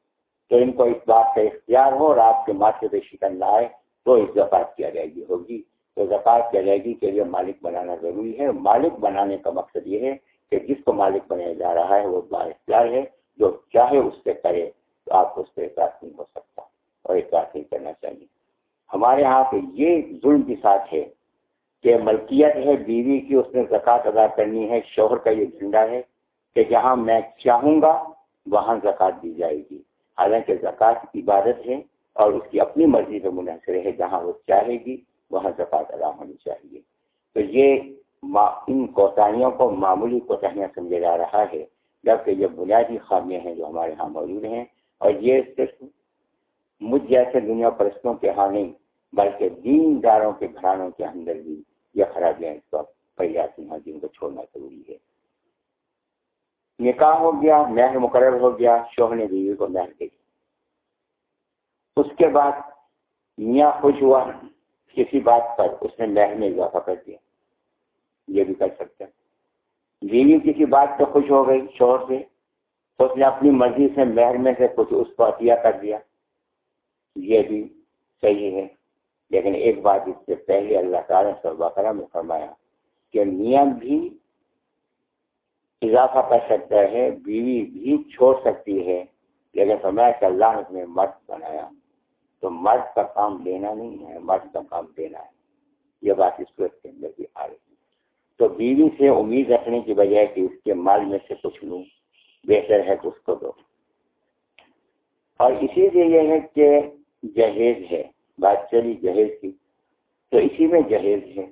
تو ان کو اس بات کا اختیار ہو اور آپ کے ماتھے پہ شکن لائے تو اس زکات کی ادائیگی ہوگی۔ تو زکات کی ادائیگی کے لیے مالک بنانا ضروری ہے۔ مالک بنانے کا مقصد یہ ہے کہ جس کو مالک بنایا جا رہا ہے وہ با اختیار ہے۔ جو چاہے اس سے کرے تو آپ کو اس پہ احساس نہیں ہو سکتا اور احساس نہیں کرنا چاہیے۔ ہمارے یہاں پہ یہ ظلم کے ساتھ ہے کہ ملکیت ہے، بیوی کی اس نے زکوٰۃ ادا کرنی ہے، شوہر کا یہ جھنڈا ہے کہ جہاں میں چاہوں گا وہاں زکوٰۃ دی جائے گی۔ حالانکہ زکوٰۃ عبادت ہے اور اس کی اپنی مرضی پہ منحصر ہے، جہاں وہ چاہے گی، وہاں زکوٰۃ ادا ہونی چاہیے۔ تو یہ ان کوتاہیوں کو معمولی کوتاہیاں سمجھا جا رہا ہے، جبکہ یہ بنیادی خامیاں ہیں جو ہمارے ہاں موجود ہیں۔ اور یہ صرف مجھ جیسے دنیا پرستوں کے ہاں نہیں، بلکہ دین داروں کے گھرانوں کے اندر بھی یہ خرابیاں اس وقت پہلے ہیں جن کو چھوڑنا ضروری ہے۔ نکاح ہو گیا مہر مقرر ہو گیا، شوہر نے بیوی کو مہر دے اس کے بعد میاں خوش ہوا، کسی بات پر اس نے مہر میں اضافہ کر دیا۔ یہ بھی کر سکتے بیوی کسی بات پہ خوش ہو گئی، شوہر سے، تو اس نے اپنی مرضی سے مہر میں سے کچھ اس کو عطیہ کر دیا۔ یہ بھی صحیح ہے۔ لیکن ایک بات اس سے پہلے اللہ تعالیٰ نے میں فرمایا کہ میاں بھی اضافہ کر سکتا ہے، بیوی بھی چھوڑ سکتی ہے۔ لیکن فرمایا کہ اللہ نے مرد بنایا۔ تو مرد کا کام لینا نہیں ہے، مرد کا کام دینا ہے۔ یہ بات اس صورت کے اندر بھی آ رہی ہے۔ تو بیوی سے امید رکھنے کی بجائے کہ اس کے مال میں سے کچھ لوں، بہتر ہے تو اس کو دو۔ اور اسی سے یہ ہے کہ جہیز ہے، بات چلی جہیز کی۔ تو اسی میں جہیز ہے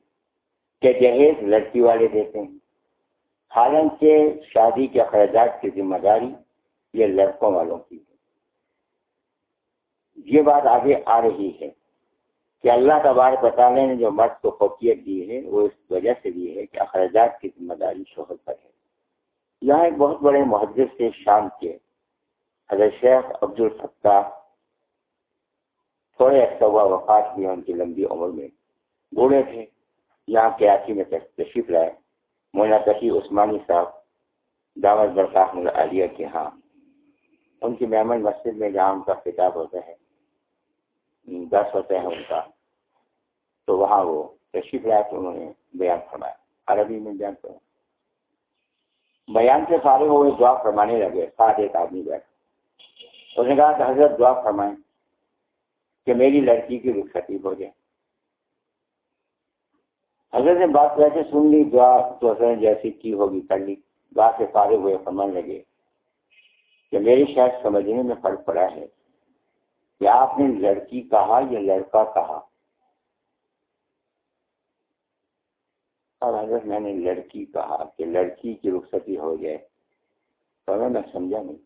کہ جہیز لڑکی والے دیتے ہیں۔ حالانکہ شادی کے اخراجات کی ذمہ داری یہ لڑکوں والوں کی ہے۔ یہ بات آگے آ رہی ہے کہ اللہ تبار بتانے نے جو مرد کو فوقیت دی ہے، وہ اس وجہ سے دی ہے کہ اخراجات کی ذمہ داری شوہر پر ہے۔ یہاں ایک بہت بڑے محدث سے شام کے حضرت شیخ عبد الفتح تھوڑے عرصہ ہوا وفات بھی ان کی لمبی عمر میں بوڑھے تھے۔ یہاں کراچی میں تشریف لائے۔ مولانا تقی عثمانی صاحب دعوت برقاف عالیہ کے ہاں ان کی مہمان مسجد میں جہاں ان کا خطاب ہوتا ہے دس ہوتا ہے ان کا، تو وہاں وہ تشریف لائے تو انہوں نے بیان فرمایا۔ عربی میں بیان فرمایا بیان سے سارے ہوئے دعا فرمانے لگے، ساتھ ایک آدمی بیٹھا۔ اس نے کہا کہ حضرت دعا فرمائیں کہ میری لڑکی کی رخصتی ہو جائے۔ حضرت نے بات ویسے سن لی، دعا تو حضرت جیسی کی ہوگی، کر لی۔ بات سے فارغ ہوئے سمجھ لگے۔ کہ میری شاید سمجھنے میں فرق پڑا ہے۔ کہ آپ نے لڑکی کہا یا لڑکا کہا؟ اور اگر میں نے لڑکی کہا کہ لڑکی کی رخصتی ہو جائے۔ تو میں سمجھا نہیں۔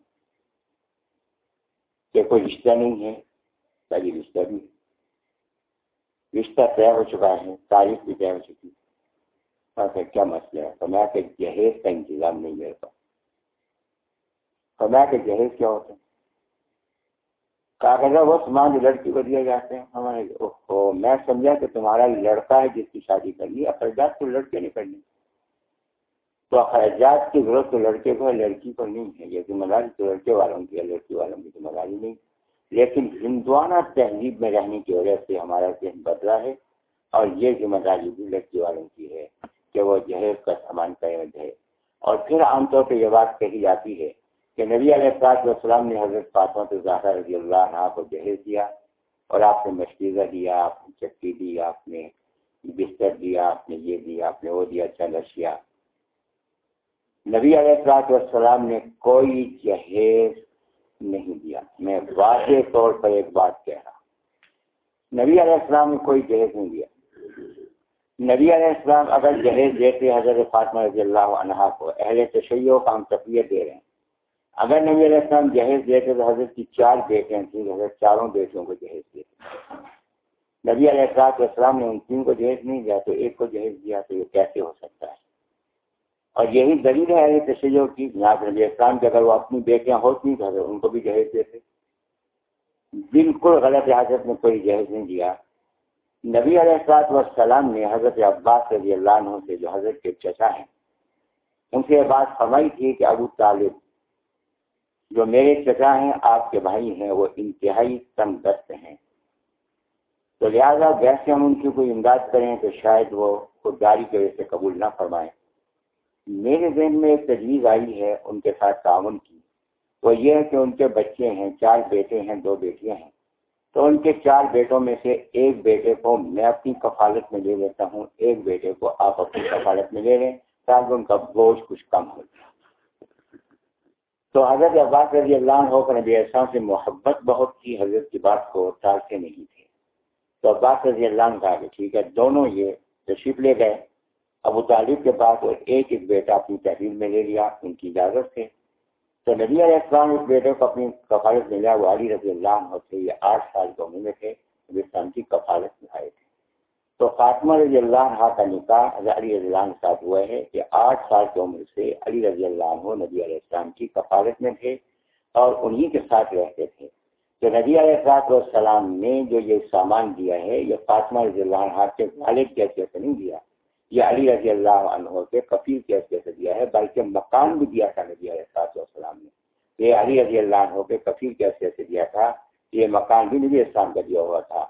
کہ کوئی رشتہ نہیں ہے تاکہ رشتہ بھی رشتہ طے ہو چکا ہے، تاریخ بھی طے ہو چکی اور پھر کیا مسئلہ ہے؟ تو کہ جہیز کا انتظام نہیں میرے پاس۔ تو کہ جہیز کیا ہوتا ہے؟ کاغذ وہ سامان لڑکی کو دیا جاتے ہیں ہمارے میں سمجھا کہ تمہارا لڑکا ہے جس کی شادی کرنی اخراجات کو لڑکے نہیں کرنی تو اخراجات کی ضرورت تو لڑکے کو ہے، لڑکی کو نہیں ہے۔ یہ ذمہ داری تو لڑکے والوں کی ہے، لڑکی والوں کی ذمہ داری نہیں۔ لیکن ہندوانہ تہذیب میں رہنے کی وجہ سے ہمارا ذہن بدلا ہے اور یہ ذمہ داری بھی لڑکی والوں کی ہے کہ وہ جہیز کا سامان قید ہے اور پھر عام طور پہ یہ بات کہی جاتی ہے کہ نبی علیہ السلام نے حضرت فاطمہ ظاہر رضی اللہ عنہ کو جہیز دیا اور آپ نے مشکیزہ دیا، آپ نے چکی دی، آپ نے بستر دیا، آپ نے یہ دیا، آپ نے وہ دیا چل اشیا نبی علیہ السلاط والسلام نے کوئی جہیز نہیں دیا۔ میں واضح طور پر ایک بات کہہ رہا نبی علیہ السلام نے کوئی جہیز نہیں دیا۔ نبی علیہ السلام اگر جہیز دیتے حضرت فاطمہ رضی اللہ عنہ کو، اہل تشیعوں کا ہم تقویت دے رہے ہیں۔ اگر نبی علیہ السلام جہیز دیتے تو حضرت کی چار بیٹے تھیں، حضرت چاروں بیٹوں کو جہیز دیتے۔ نبی علیہ السلام نے ان تین کو جہیز نہیں دیا تو ایک کو جہیز دیا تو یہ کیسے ہو سکتا ہے؟ اور یہی دلیل ہے تشیعوں کی جناب نبی اسلام کی اگر وہ اپنی بیٹیاں ہوتی تو ان کو بھی جہیز دیتے۔ بالکل غلط حضرت نے کوئی جہیز نہیں دیا۔ نبی علیہ السلاط والسلام نے حضرت عباس رضی اللہ عنہ سے جو حضرت کے چچا ہیں، ان سے یہ بات فرمائی تھی کہ ابو طالب جو میرے چچا ہیں، آپ کے بھائی ہیں، وہ انتہائی تنگ دست ہیں۔ تو لہٰذا ویسے ہم ان کی کوئی امداد کریں تو شاید وہ خودداری کی وجہ سے قبول نہ فرمائیں۔ میرے ذہن میں ایک تجویز آئی ہے ان کے ساتھ تعاون کی۔ وہ یہ ہے کہ ان کے بچے ہیں، چار بیٹے ہیں، دو بیٹیاں ہیں۔ تو ان کے چار بیٹوں میں سے ایک بیٹے کو میں اپنی کفالت میں لے لیتا ہوں، ایک بیٹے کو آپ اپنی کفالت میں لے لیں تاکہ ان کا بوجھ کچھ کم ہو جائے۔ تو حضرت عباس رضی اللہ عنہ کو نبی السلام سے محبت بہت تھی، حضرت کی بات کو ٹالتے نہیں تھے۔ تو عباس رضی اللہ عنہ کہا کہ ٹھیک ہے، دونوں یہ تشریف لے گئے۔ ابو طالب کے بعد وہ ایک ایک بیٹا اپنی تحریر میں لے لیا، ان کی اجازت سے۔ تو نبی علیہ السلام اس بیٹے کو اپنی کفالت میں لیا، وہ علی رضی اللہ عنہ سے، یہ آٹھ سال کے عمر میں تھے نبی السلام کی کفالت میں آئے تھے۔ تو فاطمہ رضی اللہ عنہ کا نکاح علی رضی اللہ عنہ ساتھ ہوا ہے کہ آٹھ سال کی عمر سے علی رضی اللہ عنہ نبی علیہ السلام کی کفالت میں تھے اور انہی کے ساتھ رہتے تھے۔ تو نبی علیہ السلاط والسلام نے جو یہ سامان دیا ہے، یہ فاطمہ رضی اللہ عنہ کے والد کے حیثیت سے نہیں دیا یہ علی رضی اللہ عنہ کے کفیل کے حیثیت سے دیا ہے، بلکہ مکان بھی دیا تھا نبی علیہ السلاط والسلام نے۔ یہ علی رضی اللہ عنہ کے کفیل کے حیثیت سے دیا تھا، یہ مکان بھی نبی اسلام کا دیا ہوا تھا۔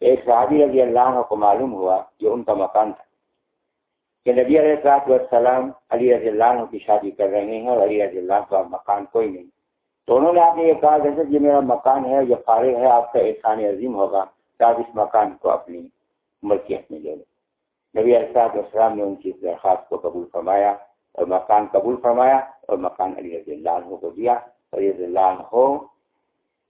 ایک صحابی رضی اللہ عنہ کو معلوم ہوا کہ ان کا مکان تھا کہ نبی علیہ السلاط والسلام علی رضی اللہ عنہ کی شادی کر رہے ہیں اور علی رضی اللہ کا مکان کوئی نہیں۔ تو انہوں نے آپ نے یہ کہا جیسے یہ میرا مکان ہے، یہ فارغ ہے، آپ کا احسان عظیم ہوگا کہ آپ اس مکان کو اپنی ملکیت میں لے لیں۔ نبی السلاط والسلام نے ان کی درخواست کو قبول فرمایا اور مکان قبول فرمایا اور مکان علی رضی اللہ عنہ کو دیا اور رضی اللہ عنہ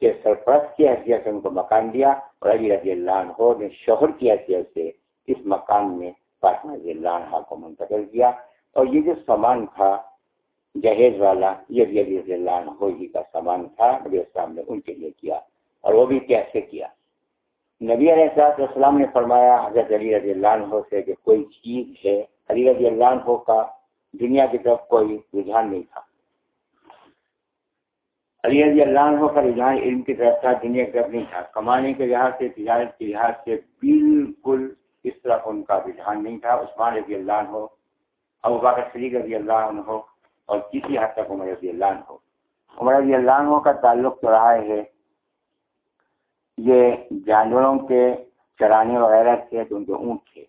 کے سرپرست کی حیثیت سے ان کو مکان دیا اور علی رضی اللہ عنہ نے شوہر کی حیثیت سے اس مکان میں فاطمہ رضی اللہ عنہ کو منتقل کیا اور یہ جو سامان تھا جہیز والا، یہ بھی علی رضی اللہ عنہ ہی کا سامان تھا، نبی السلام نے ان کے لیے کیا اور وہ بھی کیسے کیا۔ نبی علیہ السلاط السلام نے فرمایا، حضرت علی رضی اللہ عنہ سے کہ کوئی چیز ہے، علی رضی اللہ عنہ کا دنیا کی طرف کوئی رجحان نہیں تھا۔ علی رضی اللہ عنہ کا رجحان علم کی طرف تھا، دنیا کی طرف نہیں تھا۔ کمانے کے لحاظ سے، تجارت کے لحاظ سے بالکل اس طرح ان کا رجحان نہیں تھا۔ عثمان رضی اللہ عنہ، ابو باقر شریف رضی اللہ عنہ اور کسی حد تک عمر رضی اللہ عنہ۔ عمر رضی اللہ عنہ کا تعلق تو رہا ہے یہ جانوروں کے چرانے وغیرہ تھے تو ان کے اونٹ تھے۔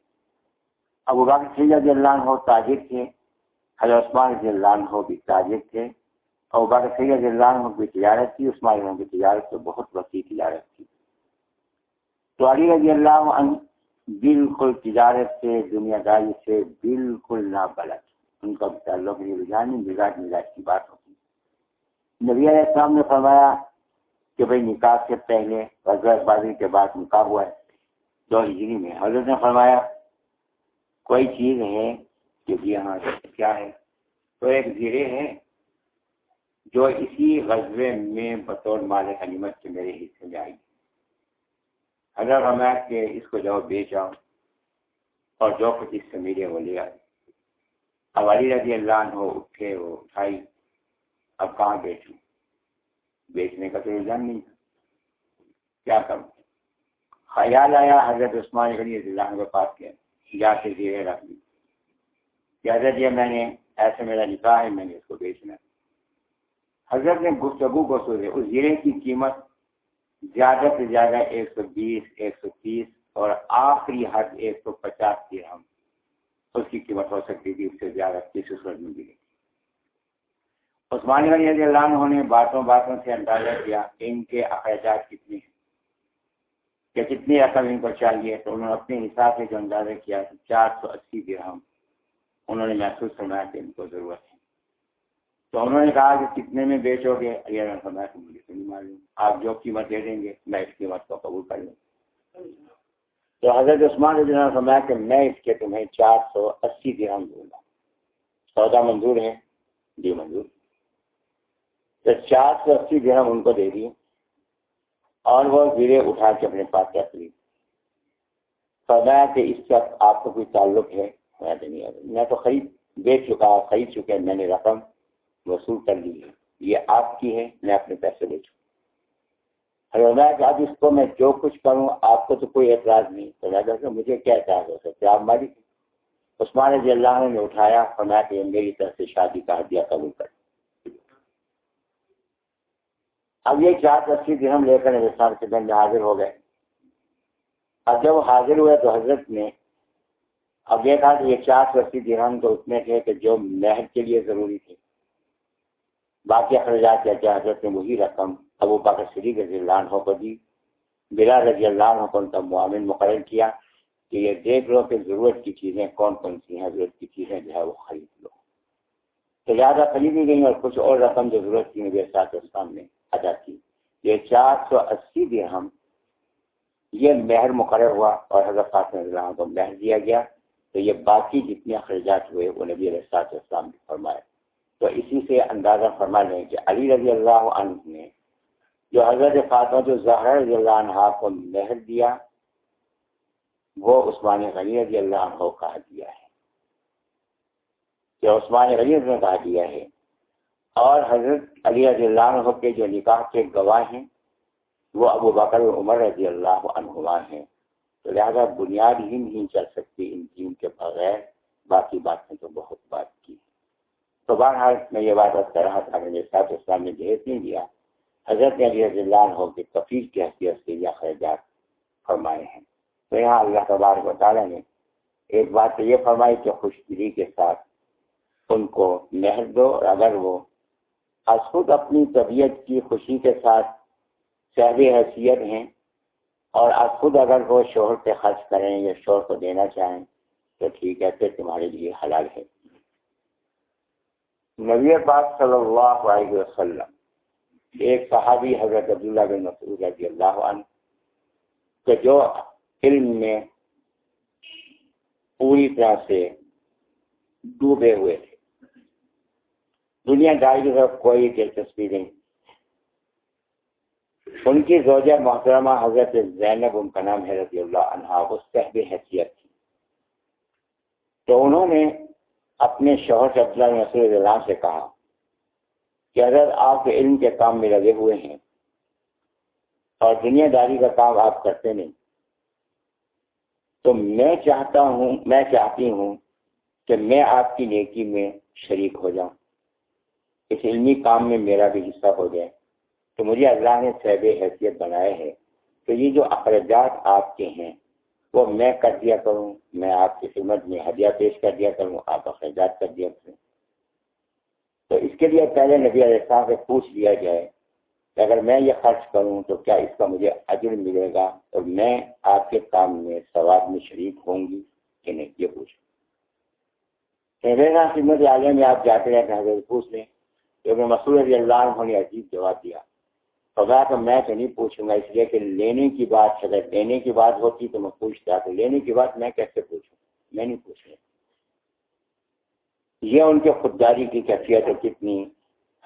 ابو باقر شریف رضی اللہ عنہ تاجر تھے، حضرت عثمان رضی اللہ عنہ بھی تاجر تھے۔ اور بات سید اللہ عنہ کی تجارت تھی، عثمان عنہ کی تجارت تو بہت وسیع تجارت تھی۔ تو علی رضی اللہ عنہ بالکل تجارت سے، دنیا داری سے بالکل نہ بلد ان کا تعلق نہیں رجحانی مزاج مزاج کی بات ہوتی نبی علیہ السلام نے فرمایا کہ بھائی نکاح سے پہلے غزل بازی کے بعد نکاح ہوا ہے، دو ہجری میں۔ حضرت نے فرمایا، کوئی چیز ہے کہ جی ہاں کیا ہے؟ تو ایک زیرے ہے جو اسی غزبے میں بطور مال حلیمت کے میرے حصے میں آئی۔ اگر ہم کہ اس کو جو بیچ آؤ اور جو کچھ اس سے میرے وہ لے آئے۔ اب علی رضی اللہ ہو اٹھے، وہ اٹھائی، اب کہاں بیچوں؟ بیچنے کا تو رجحان نہیں تھا۔ کیا کروں؟ خیال آیا حضرت عثمان غنی اللہ کے پاس کے۔ جا کے زیرے رکھ دی۔ کہ حضرت یہ میں نے ایسے میرا نکاح ہے، میں نے اس کو بیچنا حضرت نے گفتگو کو سوچے، اس زیرے کی قیمت زیادہ سے زیادہ ایک سو بیس، ایک سو تیس اور آخری حد ایک سو پچاس کی ہم اس کی قیمت ہو سکتی تھی، اس سے زیادہ کس اس وقت میں ملی عثمان غنی رضی اللہ عنہ نے باتوں باتوں سے اندازہ کیا کہ ان کے اخراجات کتنے ہیں۔ کہ کتنی رقم ان کو چاہیے تو انہوں نے اپنے حساب سے جو اندازہ کیا چار سو اسی درہم انہوں نے محسوس کرنا کہ ان کو ضرورت ہے۔ تو انہوں نے کہا کہ کتنے میں بیچو گے؟ فرمایا کہ مجھے تو نہیں معلوم۔ آپ جو قیمت دے دیں گے، میں اس قیمت کو قبول کر لوں۔ تو حضرت عثمان رضی اللہ فرمایا کہ میں اس کے تمہیں چار سو اسی درہم دوں گا۔ سودا منظور ہے جی منظور۔ تو چار سو اسی درہم ان کو دے دیے اور وہ زیرے اٹھا کے اپنے پاس رکھ لی فرمایا کہ اس وقت آپ کو کوئی تعلق ہے؟ میں تو خرید، بیچ چکا، خرید چکے، میں نے رقم وصول کر لی ہے۔ یہ آپ کی ہے، میں اپنے پیسے لے چکا کہ اب اس کو میں جو کچھ کروں، آپ کو تو کوئی اعتراض نہیں۔ تو کہ مجھے کیا اعتراض ہو سکتا آپ مالک عثمان رضی اللہ نے اٹھایا، فرمایا کہ میری طرف سے شادی کا دیا قبول کر۔ اب یہ چار رسی درہم لے کر ہندوستان کے گنج حاضر ہو گئے۔ اب جب حاضر ہوئے تو حضرت نے اب یہ تھا کہ یہ چار سو اسی درہم تو اتنے تھے کہ جو محل کے لیے ضروری تھے۔ باقی اخراجات کیا کیا حضرت نے وہی رقم ابو بکر شریف رضی اللہ عنہ کو دی بلا رضی اللہ عنہ کو ان کا معاون مقرر کیا کہ یہ دیکھ لو کہ ضرورت کی چیزیں کون کون سی ہیں، ضرورت کی چیزیں جو ہے وہ خرید لو۔ تو زیادہ خریدی گئی اور کچھ اور رقم جو ضرورت کی میرے ساتھ سامنے ادا کی۔ یہ چار سو اسی درہم یہ مہر مقرر ہوا اور حضرت فاطمہ کو مہر دیا گیا۔ تو یہ باقی جتنے اخراجات ہوئے، وہ نبی علیہ السلام نے فرمائے۔ تو اسی سے اندازہ فرما لیں کہ علی رضی اللہ عنہ نے جو حضرت فاطمہ، جو زہر رضی اللہ عنہ کو مہر دیا، وہ عثمان غنی رضی اللہ عنہ کو کہا دیا ہے۔ کہ عثمان غنی نے کہا دیا ہے۔ اور حضرت علی رضی اللہ عنہ کے جو نکاح کے گواہ ہیں، وہ ابو بکر عمر رضی اللہ عنہ ہیں۔ تو لہٰذا بنیاد ہی نہیں چل سکتی ان تین کے بغیر۔ باقی باتیں تو بہت بات کی۔ تو بہرحال میں یہ بات کر رہا تھا میرے ساتھ اسلام نے جہیز نہیں دیا حضرت علی رضی اللہ ہو کے کفیل کی حیثیت سے یہ خرجات فرمائے ہیں۔ تو یہاں اللہ تبارک و تعالیٰ نے ایک بات تو یہ فرمائی کہ خوش دلی کے ساتھ ان کو مہر دو اور اگر وہ از خود اپنی طبیعت کی خوشی کے ساتھ شہری حیثیت ہیں اور آپ خود اگر وہ شوہر پہ خرچ کریں یا شوہر کو دینا چاہیں تو ٹھیک ہے، پھر تمہارے لیے حلال ہے۔ نبی پاک صلی اللہ علیہ وسلم، ایک صحابی حضرت عبداللہ بن مسعود رضی اللہ عنہ، کہ جو علم میں پوری طرح سے ڈوبے ہوئے تھے۔ دنیا داری کی طرف کوئی دلچسپی نہیں۔ ان کی زوجہ محترمہ حضرت زینب ان کا نام ہے رضی اللہ عنہ وہ صحب حیثیت تھی۔ تو انہوں نے اپنے شوہر سے عبداللہ رضی اللہ سے کہا کہ اگر آپ علم کے کام میں لگے ہوئے ہیں اور دنیا داری کا کام آپ کرتے نہیں، تو میں چاہتا ہوں، میں چاہتی ہوں کہ میں آپ کی نیکی میں شریک ہو جاؤں۔ اس علمی کام میں میرا بھی حصہ ہو جائے۔ تو مجھے اللہ نے صحب حیثیت بنائے ہیں تو یہ جو اخراجات آپ کے ہیں، وہ میں کر دیا کروں، میں آپ کی خدمت میں ہدیہ پیش کر دیا کروں، آپ اخراجات کر دیا کروں تو اس کے لیے پہلے نبی علیہ السلام سے پوچھ لیا جائے کہ اگر میں یہ خرچ کروں تو کیا اس کا مجھے عجر ملے گا؟ اور میں آپ کے کام میں ثواب میں شریک ہوں گی کہ نہیں؟ یہ پوچھ خدمت عالیہ میں آپ جاتے رہتے ہیں پوچھ لیں۔ ابن مسعود رضی اللہ عنہ نے عجیب جواب دیا۔ خدا تو میں تو نہیں پوچھوں گا، اس لیے کہ لینے کی بات اگر لینے کی بات ہوتی تو میں پوچھتا، تو لینے کی بات میں کیسے پوچھوں؟ میں نہیں پوچھ رہا یہ ان کے خودداری کی کیفیت ہے کتنی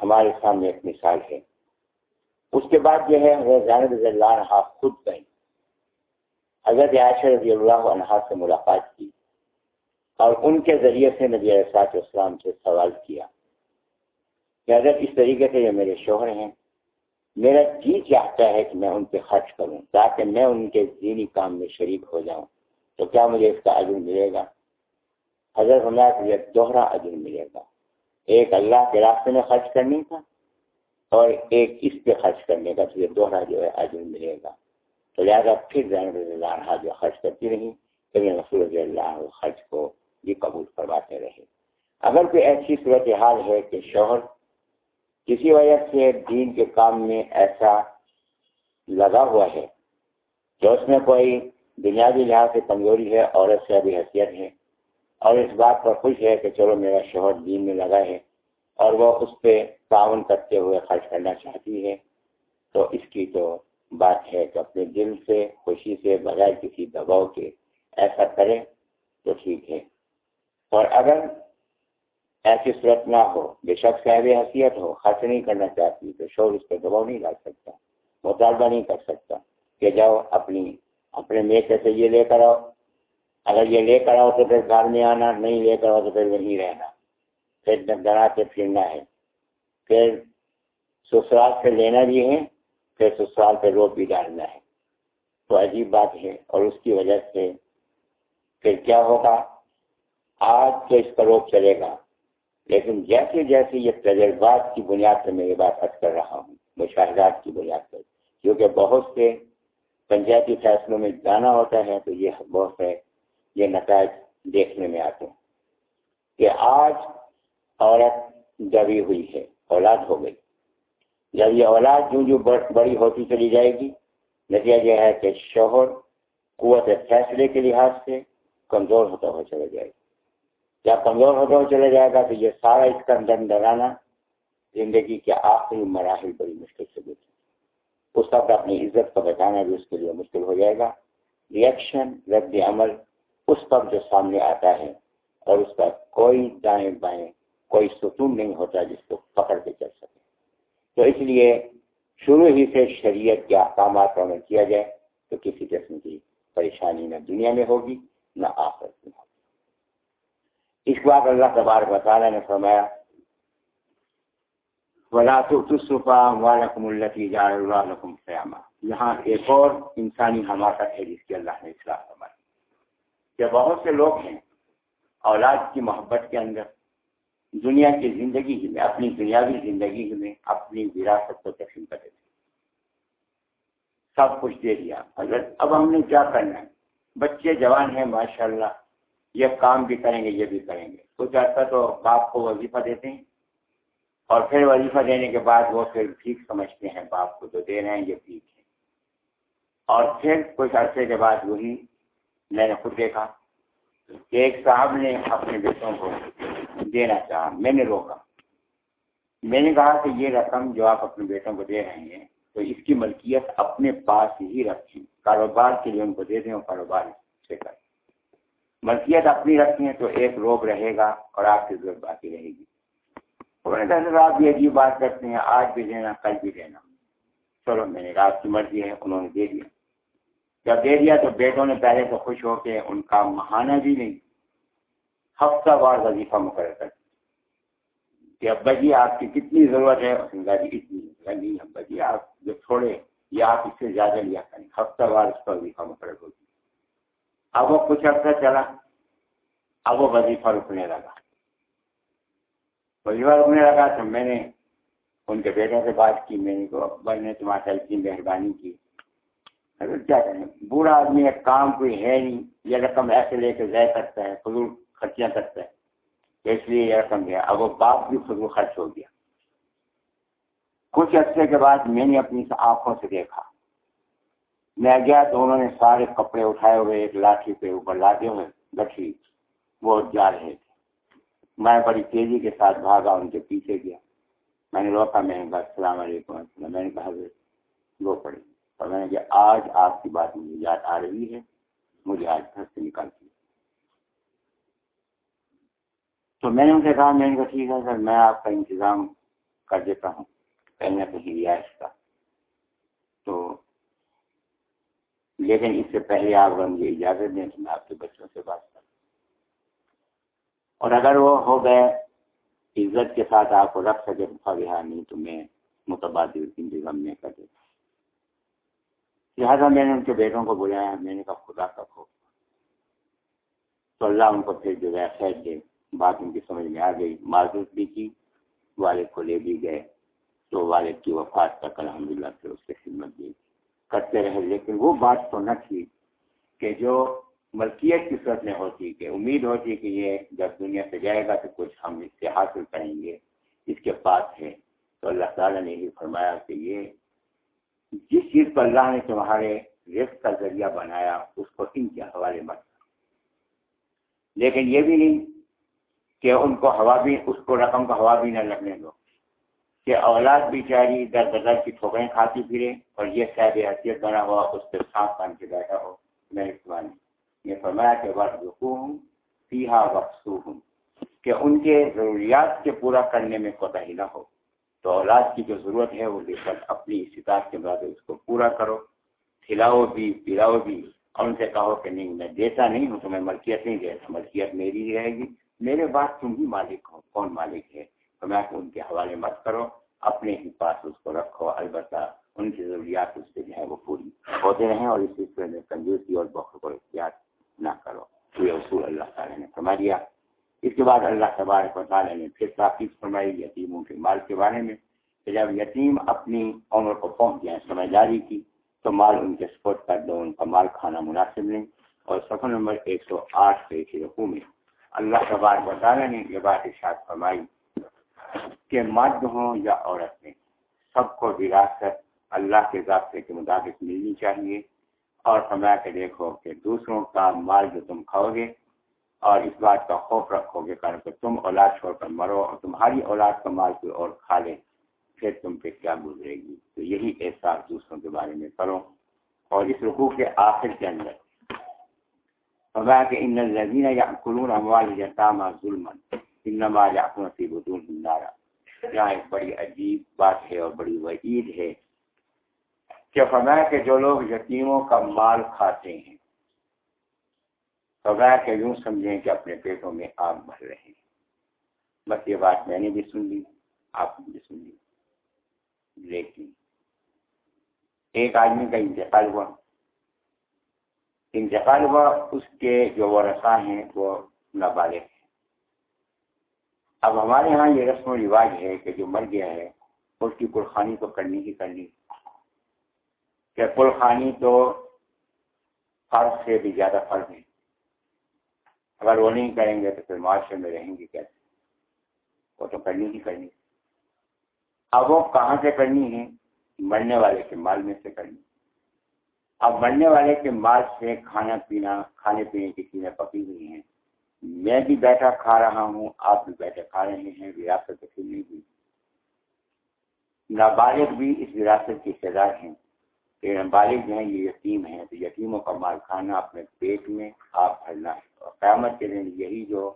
ہمارے سامنے ایک مثال ہے۔ اس کے بعد جو ہے، حضرت رضی اللہ عنہ خود گئیں حضرت عائشہ رضی اللہ عنہ سے ملاقات کی اور ان کے ذریعے سے نبی علیہ اسلام سے سوال کیا۔ کہ حضرت اس طریقے سے یہ میرے شوہر ہیں، میرا جی چاہتا ہے کہ میں ان پہ خرچ کروں، تاکہ میں ان کے دینی کام میں شریک ہو جاؤں، تو کیا مجھے اس کا عزم ملے گا؟ حضرت اللہ کو دوہرا عزم ملے گا۔ ایک اللہ کے راستے میں خرچ کرنے کا اور ایک اس پہ خرچ کرنے کا تو یہ دوہرا جو ہے عزم ملے گا۔ تو لہٰذا پھر زین رضی اللہ عنہ جو خرچ کرتی رہی پھر رسول رضی اللہ خرچ کو یہ قبول کرواتے رہے۔ اگر کوئی ایسی صورتحال ہے کہ شوہر کسی وجہ سے دین کے کام میں ایسا لگا ہوا ہے کہ اس میں کوئی بنیادی لحاظ سے کمزوری ہے، عورت سے ابھی حیثیت ہے اور اس بات پر خوش ہے کہ چلو میرا شوہر دین میں لگا ہے اور وہ اس پہ تعاون کرتے ہوئے خرچ کرنا چاہتی ہے، تو اس کی تو بات ہے کہ اپنے دل سے، خوشی سے بغیر کسی دباؤ کے ایسا کرے تو ٹھیک ہے۔ اور اگر ایسی صورت نہ ہو۔ بے شک صاحب حیثیت ہو۔ خرچ نہیں کرنا چاہتی تو شور اس پہ دباؤ نہیں ڈال سکتا۔ مطالبہ نہیں کر سکتا کہ جاؤ اپنی اپنے میچے سے یہ لے کر آؤ۔ اگر یہ لے کر آؤ تو پھر گھر میں آنا، نہیں لے کر آؤ تو پھر وہیں رہنا۔ پھر ڈرا کے پھرنا ہے۔ پھر سسرال سے لینا بھی ہے، پھر سسرال پہ روپ بھی ڈالنا ہے۔ تو عجیب بات ہے۔ اور اس کی وجہ سے پھر کیا ہوگا؟ آج تو اس کا روپ چلے گا۔ لیکن جیسے جیسے یہ تجربات کی بنیاد پر میں یہ بات حد کر رہا ہوں، مشاہدات کی بنیاد پر، کیونکہ بہت سے پنچایتی فیصلوں میں جانا ہوتا ہے تو یہ بہت سے یہ نتائج دیکھنے میں آتے ہیں کہ آج عورت جبھی ہوئی ہے، اولاد ہو گئی۔ جب یہ اولاد جو جو بڑی ہوتی چلی جائے گی، نتیجہ یہ ہے کہ شوہر قوت فیصلے کے لحاظ سے کمزور ہوتا ہوا چلا جائے گا۔ یا کمزور ہوتا ہوا چلا جائے گا تو یہ سارا اس کا اندر ڈرانا زندگی کے آخری مراحل بڑی مشکل سے گزرے۔ اس وقت اپنی عزت کو بچانا بھی اس کے لیے مشکل ہو جائے گا۔ ریئیکشن رد عمل، اس پر جو سامنے آتا ہے اور اس پر کوئی دائیں بائیں، کوئی ستون نہیں ہوتا جس کو پکڑ کے چل سکے۔ تو اس لیے شروع ہی سے شریعت کے احکامات پر عمل کیا جائے تو کسی قسم کی پریشانی نہ دنیا میں ہوگی، نہ آخرت میں ہوگی۔ اس بات اللہ تبار تعالیٰ نے فرمایا یہاں ایک اور انسانی حماقت ہے جس کی اللہ نے اصلاح فرمائی. کہ بہت سے لوگ ہیں اولاد کی محبت کے اندر، دنیا کی زندگی میں، اپنی دنیاوی زندگی میں اپنی وراثت کو تقسیم کر دیتے سب کچھ دے دیا۔ اگر اب ہم نے کیا کرنا ہے؟ بچے جوان ہیں، ماشاءاللہ اللہ یہ کام بھی کریں گے، یہ بھی کریں گے۔ کچھ عرصہ تو باپ کو وظیفہ دیتے ہیں اور پھر وظیفہ دینے کے بعد وہ پھر ٹھیک سمجھتے ہیں، باپ کو جو دے رہے ہیں، یہ ٹھیک ہے۔ اور پھر کچھ عرصے کے بعد وہی میں نے خود دیکھا کہ ایک صاحب نے اپنے بیٹوں کو دینا چاہا، میں نے روکا۔ میں نے کہا کہ یہ رقم جو آپ اپنے بیٹوں کو دے رہے ہیں، تو اس کی ملکیت اپنے پاس ہی رکھیں۔ کاروبار کے لیے ان کو دے دیں اور کاروبار سے کریں۔ ملکیت اپنی رکھیں تو ایک روگ رہے گا اور آپ کی ضرورت باقی رہے گی۔ آپ یہ عجیب بات کرتے ہیں، آج بھی دینا کل بھی دینا چلو، میں نے آپ کی مرضی ہے، انہوں نے دے دیا۔ جب دے دیا تو بیٹوں نے پہلے تو خوش ہو کے ان کا مہانہ بھی نہیں، ہفتہ وار وظیفہ مقرر کر کہ ابا جی آپ کی کتنی ضرورت ہے؟ جی اتنی ابا جی آپ جو چھوڑے یا آپ اس سے زیادہ لیا کریں۔ ہفتہ وار اس کا وظیفہ مقرر ہوگی اب وہ کچھ عرصہ چلا اب وہ وظیفہ رکنے لگا۔ وظیفہ رکنے لگا تو میں نے ان کے بیٹوں سے بات کی، میں نے تو ابا نے تمہارا اتنی مہربانی کی۔ کیا کریں؟ بوڑھا آدمی ایک کام کوئی ہے نہیں، یہ رقم ایسے لے کے ضائع کرتا ہے، فضول خرچیاں کرتا ہے۔ اس لیے یہ رقم دیا اب وہ باپ بھی فضول خرچ ہو گیا۔ کچھ عرصے کے بعد میں نے اپنی آنکھوں سے دیکھا۔ میں گیا تو انہوں نے سارے کپڑے اٹھائے ہوئے، ایک لاٹھی پہ اوپر لاتے ہوئے گٹھی وہ جا رہے تھے۔ میں بڑی تیزی کے ساتھ بھاگا، ان کے پیچھے گیا۔ میں نے روکا، میں نے کہا، السلام علیکم میں نے کہا وہ پڑی اور میں نے کہا، آج آپ کی بات مجھے یاد آ رہی ہے، مجھے آج گھر سے نکالتی تو میں نے ان سے کہا، میں نے کہا، ٹھیک ہے سر، میں آپ کا انتظام کر دیتا ہوں کہیں نہ کہیں رہائش کا۔ تو لیکن اس سے پہلے آپ اگر مجھے اجازت دیں تو میں آپ کے بچوں سے بات کروں۔ اور اگر وہ ہو گئے، عزت کے ساتھ آپ کو رکھ سکے فوہا نہیں تو میں متبادل انتظام نہیں کر دیتا لہٰذا میں نے ان کے بیٹوں کو بلایا، میں نے کہا، خدا کا خوف۔ تو اللہ ان کو پھر جو ہے خیر دے۔ بات ان کی سمجھ میں آ گئی۔ معذرت بھی کی، والد کو لے بھی گئے۔ تو والد کی وفات تک الحمد للہ پھر اس کی خدمت دی۔ کرتے رہے۔ لیکن وہ بات تو نہ تھی کہ جو ملکیت کی صورت میں ہوتی، کہ امید ہوتی کہ یہ جب دنیا سے جائے گا تو کچھ ہم اس سے حاصل کریں گے، اس کے پاس ہے۔ تو اللہ تعالیٰ نے یہ فرمایا کہ یہ جس چیز پر اللہ نے تمہارے رزق کا ذریعہ بنایا، اس کو ان کے حوالے مت۔ لیکن یہ بھی نہیں کہ ان کو ہوا بھی، اس کو رقم کا ہوا بھی نہ لگنے دو۔ کہ اولاد بھی چاہیے در بدر کی ٹھوکریں کھاتی پھرے اور یہ صاحب حیثیت بنا ہوا اس پہ سانپ بن کے بیٹھا ہو۔ میں یہ فرمایا کہ وقت رکو ہوں سیاح وقصو ہوں کہ ان کے ضروریات کے پورا کرنے میں کوتا ہی نہ ہو۔ تو اولاد کی جو ضرورت ہے وہ لے کر اپنی استطاعت کے بعد اس کو پورا کرو۔ کھلاؤ بھی، پلاؤ بھی۔ اور ان سے کہو کہ نہیں، میں دیتا نہیں ہوں تو میں ملکیت نہیں دیتا، ملکیت میری ہی رہے گی۔ میرے بعد تم ہی مالک ہو، کون مالک ہے؟ تو میں ان کے حوالے مت کرو، اپنے ہی پاس اس کو رکھو، البتہ ان کی ضروریات اس پہ جو ہے وہ پوری ہوتے رہیں اور اس سلسلے میں کنجوسی اور بخر کو اختیار نہ کرو۔ یہ اصول اللہ تعالیٰ نے فرما دیا اس کے بعد اللہ تبارک و تعالیٰ نے پھر تاکید فرمائی یتیموں کے مال کے بارے میں کہ جب یتیم اپنی عمر کو پہنچ جائیں سمجھداری کی، تو مال ان کے سپورٹ کر دو، ان کا مال کھانا مناسب نہیں اور سفر نمبر ایک سو آٹھ پہ رقو میں اللہ تبارک و تعالیٰ نے یہ بات ارشاد فرمائی کہ مرد ہوں یا عورت سب کو وراثت اللہ کے ضابطے کے مطابق ملنی چاہیے۔ اور سمجھا کے دیکھو کہ دوسروں کا مال جو تم کھاؤ گے اور اس بات کا خوف رکھو گے کر کہ تم اولاد چھوڑ کر مرو اور تمہاری اولاد کا مال کوئی اور کھا لے، پھر تم پہ کیا گزرے گی؟ تو یہی احساس دوسروں کے بارے میں کرو۔ اور اس رخو کے آخر کے اندر کہ ان لذین یا قلون اموال یتامہ ظلم انما یا فی بدون یہاں ایک بڑی عجیب بات ہے اور بڑی وعید ہے کہ فرمایا کہ جو لوگ یتیموں کا مال کھاتے ہیں بغیر کہ یوں سمجھیں کہ اپنے پیٹوں میں آگ بھر رہے ہیں۔ بس یہ بات میں نے بھی سن لی، آپ نے بھی سن لی۔ لیکن ایک آدمی کا انتقال ہوا۔ انتقال ہوا، اس کے جو وہ ہیں وہ نابالغ اب ہمارے ہاں یہ رسم و رواج ہے کہ جو مر گیا ہے، اس کی قرخانی تو کرنی ہی کرنی۔ کہ قرخانی تو فرض سے بھی زیادہ فرض ہے۔ اگر وہ نہیں کریں گے تو پھر معاشرے میں رہیں گے کیسے؟ وہ تو کرنی ہی کرنی۔ اب وہ کہاں سے کرنی ہے؟ مرنے والے کے مال میں سے کرنی۔ اب مرنے والے کے مال سے کھانا پینا، کھانے پینے کی چیزیں پکی ہوئی ہیں۔ میں بھی بیٹھا کھا رہا ہوں، آپ بھی بیٹھے کھا رہے ہیں، وراثت نہیں ہوئی۔ نابالغ بھی اس وراثت کی سزا ہیں۔ بالغ جو ہیں، یہ یتیم ہیں۔ تو یتیموں کا مال کھانا اپنے پیٹ میں آپ بھرنا ہے۔ اور قیامت کے دن یہی جو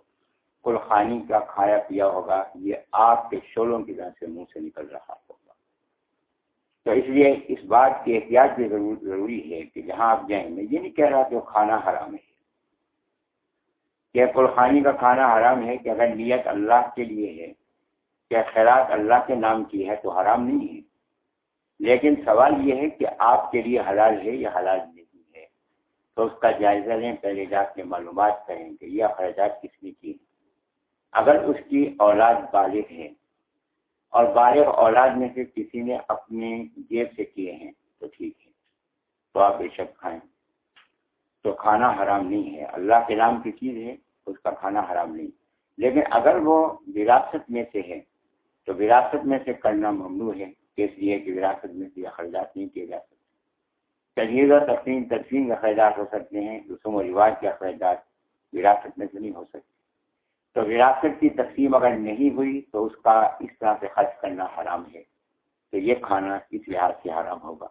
قرخانی کا کھایا پیا ہوگا، یہ آپ کے شولوں کی طرح سے منہ سے نکل رہا ہوگا۔ تو اس لیے اس بات کی احتیاط بھی ضروری ہے کہ جہاں آپ جائیں، میں یہ نہیں کہہ رہا کہ وہ کھانا حرام ہے۔ کہ قرخانی کا کھانا حرام ہے کہ اگر نیت اللہ کے لیے ہے کہ خیرات اللہ کے نام کی ہے، تو حرام نہیں ہے۔ لیکن سوال یہ ہے کہ آپ کے لیے حلال ہے یا حلال نہیں ہے۔ تو اس کا جائزہ لیں، پہلے جا کے معلومات کریں کہ یہ اخراجات کس نے کی اگر اس کی اولاد بالغ ہے اور بالغ اولاد میں سے کسی نے اپنے جیب سے کیے ہیں، تو ٹھیک ہے۔ تو آپ بے شک کھائیں۔ تو کھانا حرام نہیں ہے۔ اللہ کے نام کی چیز ہے، اس کا کھانا حرام نہیں۔ لیکن اگر وہ وراثت میں سے ہے، تو وراثت میں سے کرنا ممنوع ہے۔ اس لیے کہ وراثت میں سے اخراجات نہیں کیے جا سکتے۔ تجہیز اور تقسیم تقسیم کے اخراجات ہو سکتے ہیں، رسوم و رواج کے اخراجات وراثت میں سے نہیں ہو سکتے۔ تو وراثت کی تقسیم اگر نہیں ہوئی، تو اس کا اس طرح سے خرچ کرنا حرام ہے۔ تو یہ کھانا اس لحاظ سے حرام ہوگا۔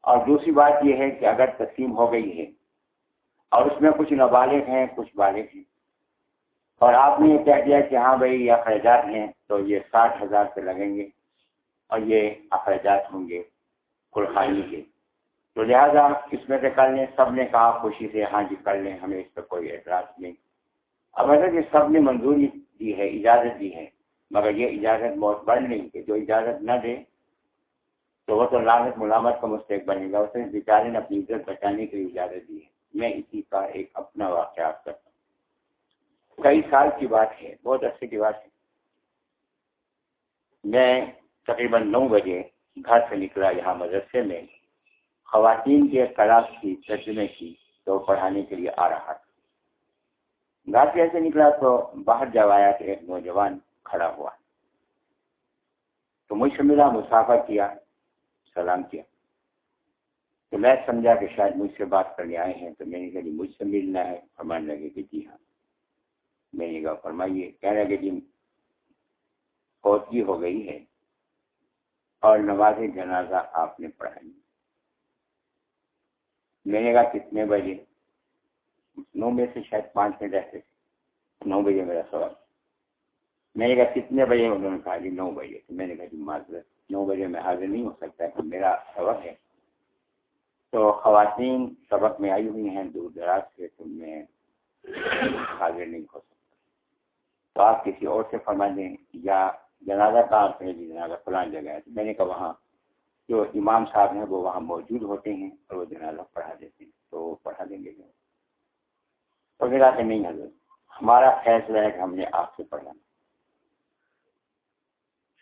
اور دوسری بات یہ ہے کہ اگر تقسیم ہو گئی ہے اور اس میں کچھ نابالغ ہیں، کچھ بالغ ہیں۔ اور آپ نے یہ کہہ دیا کہ ہاں بھائی، یہ اخراجات ہیں، تو یہ ساٹھ ہزار سے لگیں گے اور یہ اخراجات ہوں گے قرخانی کے۔ تو لہٰذا اس میں سے کر لیں، سب نے کہا خوشی سے ہاں جی کر لیں، ہمیں اس پہ کوئی اعتراض نہیں۔ اب اگر یہ سب نے منظوری دی ہے، اجازت دی ہے، مگر یہ اجازت بہت بڑھ نہیں کہ جو اجازت نہ دے، تو وہ تو لانت ملامت کا مستحق بنے گا۔ اسے بیچارے نے اپنی عزت بچانے کے لیے اجازت دی ہے۔ میں اسی کا ایک اپنا واقعات کرتا ہوں کئی سال کی بات ہے، بہت عرصے کی بات ہے۔ میں تقریباً نو بجے گھر سے نکلا یہاں مدرسے میں۔ خواتین کے کلاس کی ترجمے کی تو پڑھانے کے لیے آ رہا تھا۔ گھر سے ایسے نکلا تو باہر جب آیا کہ ایک نوجوان کھڑا ہوا۔ تو مجھ سے ملا، مسافر کیا، سلام کیا۔ تو میں سمجھا کہ شاید مجھ سے بات کرنے آئے ہیں تو میں نے کہا جی مجھ سے ملنا ہے۔ فرمانے لگے کہ جی ہاں۔ میں نے کہا، فرمائیے۔ کہہ رہے کہ جی فوجی ہو گئی ہے اور نماز جنازہ آپ نے پڑھائی۔ میں نے کہا، کتنے بجے؟ نو بجے سے شاید پانچ منٹ رہتے تھے۔ نو بجے میرا سوال۔ میں نے کہا، کتنے بجے؟ انہوں نے کہا جی نو بجے۔ تو میں نے کہا جی معذرت، نو بجے میں حاضر نہیں ہو سکتا کہ میرا سبق ہے۔ تو خواتین سبق میں آئی ہوئی ہیں، دور دراز سے تو میں حاضر نہیں ہو سکتا تو آپ کسی اور سے فرما دیں، یا جنازہ کا جی جنازہ، فلان جگہ ہے۔ میں نے کہا وہاں جو امام صاحب ہیں، وہ وہاں موجود ہوتے ہیں اور وہ جنازہ پڑھا دیتے ہیں۔ تو وہ پڑھا دیں گے۔ تو میرا کہ نہیں، حضرت، ہمارا فیصلہ ہے کہ ہم نے آپ سے پڑھانا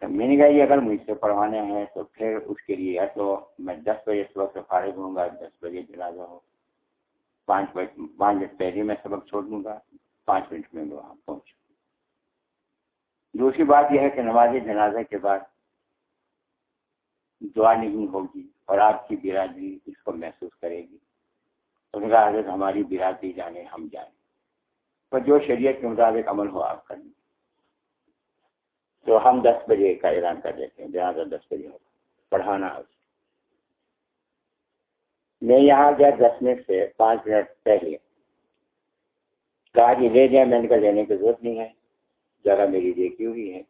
میں نے کہا یہ اگر مجھ سے پڑھوانے ہیں تو پھر اس کے لیے یا تو میں دس بجے صبح سے فارغ ہوں گا، دس بجے جنازہ ہو پانچ بجے پانچ بجے پہلے میں سبق چھوڑ دوں گا، پانچ منٹ میں وہاں پہنچوں دوسری بات یہ ہے کہ نماز جنازہ کے بعد دعا نہیں ہوگی اور آپ کی برادری اس کو محسوس کرے گی۔ تو حضرت ہماری برادری جانے ہم جائیں۔ پر جو شریعت کے مطابق عمل ہو، آپ کریں تو ہم دس بجے کا اعلان کر دیتے ہیں جنازہ دس بجے ہوگا۔ پڑھانا میں یہاں گیا دس منٹ سے، پانچ منٹ پہلے۔ کہا کہ لے جائیں، میں نے کہا لینے کی ضرورت نہیں ہے، جگہ میری دیکھی ہوئی ہے۔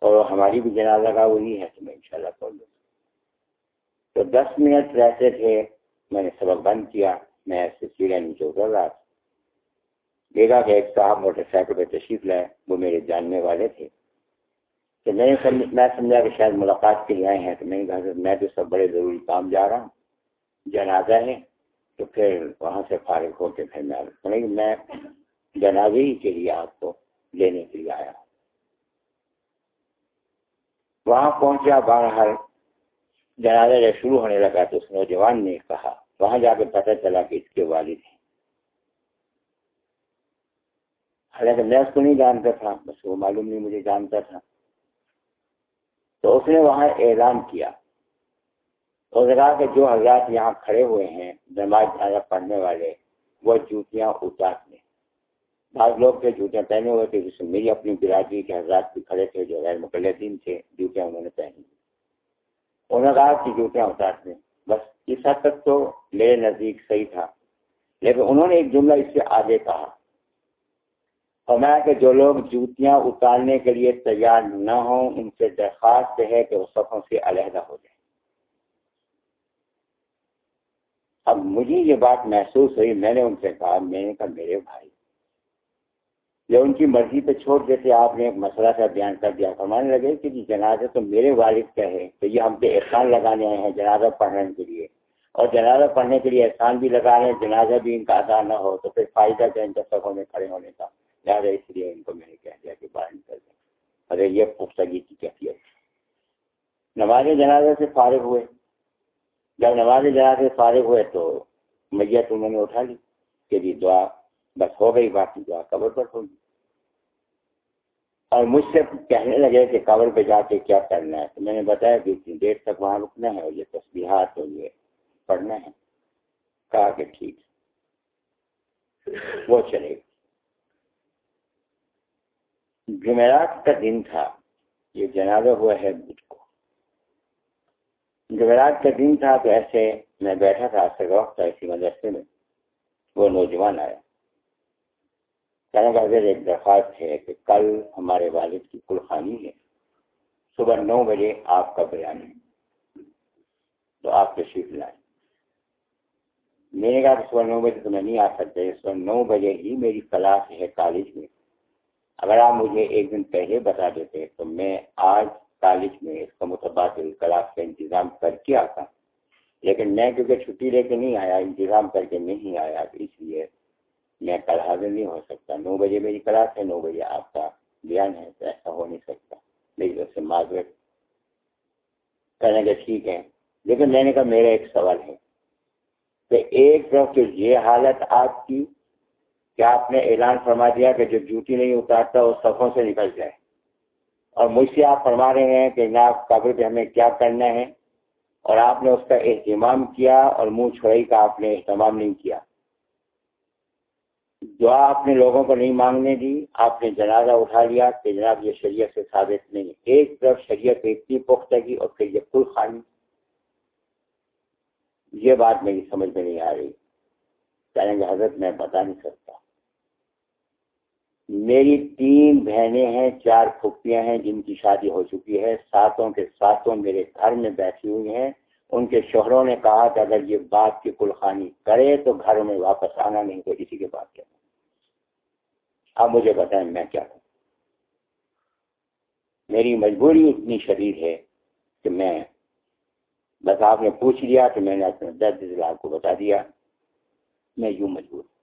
اور ہماری بھی جنازہ کا وہی ہے، تو میں ان شاء اللہ لوں۔ تو دس منٹ رہتے تھے، میں نے سبق بند کیا۔ میں ایسے سیڑھیاں نیچے اتر رہا تھا۔ دیکھا کہ ایک صاحب موٹر سائیکل پہ تشریف لائے، وہ میرے جاننے والے تھے۔ تو میں میں سمجھا کہ شاید ملاقات کے لیے آئے ہیں، تو میں کہا میں تو سب بڑے ضروری کام جا رہا ہوں، جنازہ ہے، تو پھر وہاں سے فارغ ہو کے پھر میں میں جنازے ہی کے لیے آپ کو لینے کے لیے آیا وہاں پہنچا باہر جنازہ جب شروع ہونے لگا تو اس نوجوان نے کہا، وہاں جا کے پتہ چلا کہ اس کے والد ہیں۔ حالانکہ میں اس کو نہیں جانتا تھا، بس وہ معلوم نہیں، مجھے جانتا تھا۔ تو اس نے وہاں اعلان کیا۔ اور کہا کہ جو حضرات یہاں کھڑے ہوئے ہیں، نماز جنازہ پڑھنے والے، وہ جوتیاں اتار لیں بعض لوگ تھے جوتیاں پہنے ہوئے تھے جس میں میری اپنی برادری کے حضرات بھی کھڑے تھے، جو غیر مقلدین تھے جوتیاں انہوں نے پہنی۔ انہوں نے کہا کہ جوتیاں اتار دیں بس اس حد تک تو میرے نزدیک صحیح تھا۔ لیکن انہوں نے ایک جملہ اس سے آگے کہا۔ فرمایا کہ جو لوگ جوتیاں اتارنے کے لیے تیار نہ ہوں، ان سے درخواست ہے کہ وہ سفوں سے علیحدہ ہو جائے اب مجھے یہ بات محسوس ہوئی، میں نے ان سے کہا، میں نے کہا، میرے بھائی یا ان کی مرضی پہ چھوڑ دیتے، آپ نے ایک مسئلہ سا بیان کر دیا۔ فرمانے لگے کہ جی جنازہ تو میرے والد کا ہے، تو یہ ہم پہ احسان لگانے آئے ہیں جنازہ پڑھنے کے لیے۔ اور جنازہ پڑھنے کے لیے احسان بھی لگا رہے ہیں، جنازہ بھی ان کا ادا نہ ہو تو پھر فائدہ کیا ان سفوں میں کھڑے ہونے کا؟ لہٰذا اس لیے ان کو میں نے کہہ دیا کہ باہر نکل دیں ارے یہ پختگی کی کیفیت نماز جنازے سے فارغ ہوئے۔ جب نماز جنازے سے فارغ ہوئے تو میت انہوں نے اٹھا لی کہ جی دعا، بس ہو گئی باقی دعا، قبر پر ہوگی اور مجھ سے کہنے لگے کہ قبر پہ جا کے کیا کرنا ہے؟ تو میں نے بتایا کہ اتنی دیر تک وہاں رکنا ہے اور یہ تصویرات اور یہ پڑھنا ہے۔ کہا کہ ٹھیک۔ وہ چلے۔ گا جمعرات کا دن تھا، یہ جنازہ ہوا ہے بدھ کو۔ جمعرات کا دن تھا تو ایسے میں بیٹھا تھا وقت تھا اسی مدرسے میں، وہ نوجوان آیا۔ کہنے کا ایک درخواست ہے کہ کل ہمارے والد کی کل خانی ہے، صبح نو بجے آپ کا بیان ہے، تو آپ تشریف لائیں۔ میں نے کہا کہ صبح نو بجے تو میں نہیں آ سکتا صبح نو بجے ہی میری کلاس ہے کالج میں۔ اگر آپ مجھے ایک دن پہلے بتا دیتے تو میں آج کالج میں اس کا متبادل کلاس کا انتظام کر کے آتا۔ لیکن میں کیونکہ چھٹی لے کے نہیں آیا، انتظام کر کے نہیں آیا اس لیے میں کل حاضر نہیں ہو سکتا۔ نو بجے میری کلاس ہے، نو بجے آپ کا بیان ہے، تو ایسا ہو نہیں سکتا۔ لیکن اس سے معذرت کرنے کا ٹھیک ہے لیکن میں نے کہا، میرا ایک سوال ہے کہ ایک طرف تو یہ حالت آپ کی کیا آپ نے اعلان فرما دیا کہ جو جوتی نہیں اتارتا وہ صفوں سے نکل جائے۔ اور مجھ سے آپ فرما رہے ہیں کہ جناب قبر پہ ہمیں کیا کرنا ہے۔ اور آپ نے اس کا اہتمام کیا اور منہ چھوڑائی کا آپ نے اہتمام نہیں کیا۔ دعا آپ نے لوگوں کو نہیں مانگنے دی۔ آپ نے جنازہ اٹھا لیا کہ جناب یہ شریعت سے ثابت نہیں ایک طرف شریعت اتنی پختگی اور پھر یہ کل خانی یہ بات میری سمجھ میں نہیں آ رہی۔ چاہیں گے حضرت میں بتا نہیں سکتا۔ میری تین بہنیں ہیں، چار پھپیاں ہیں جن کی شادی ہو چکی ہے۔ ساتوں کے ساتوں میرے گھر میں بیٹھی ہوئی ہیں۔ ان کے شوہروں نے کہا کہ اگر یہ بات کی کل خانی کرے تو گھر میں واپس آنا نہیں، تو اسی کے بعد کیا؟ اب مجھے بتائیں میں کیا کروں؟ میری مجبوری اتنی شدید ہے کہ میں بس آپ نے پوچھ لیا کہ میں نے اپنے درد ضلع کو بتا دیا۔ میں یوں مجبور ہوں۔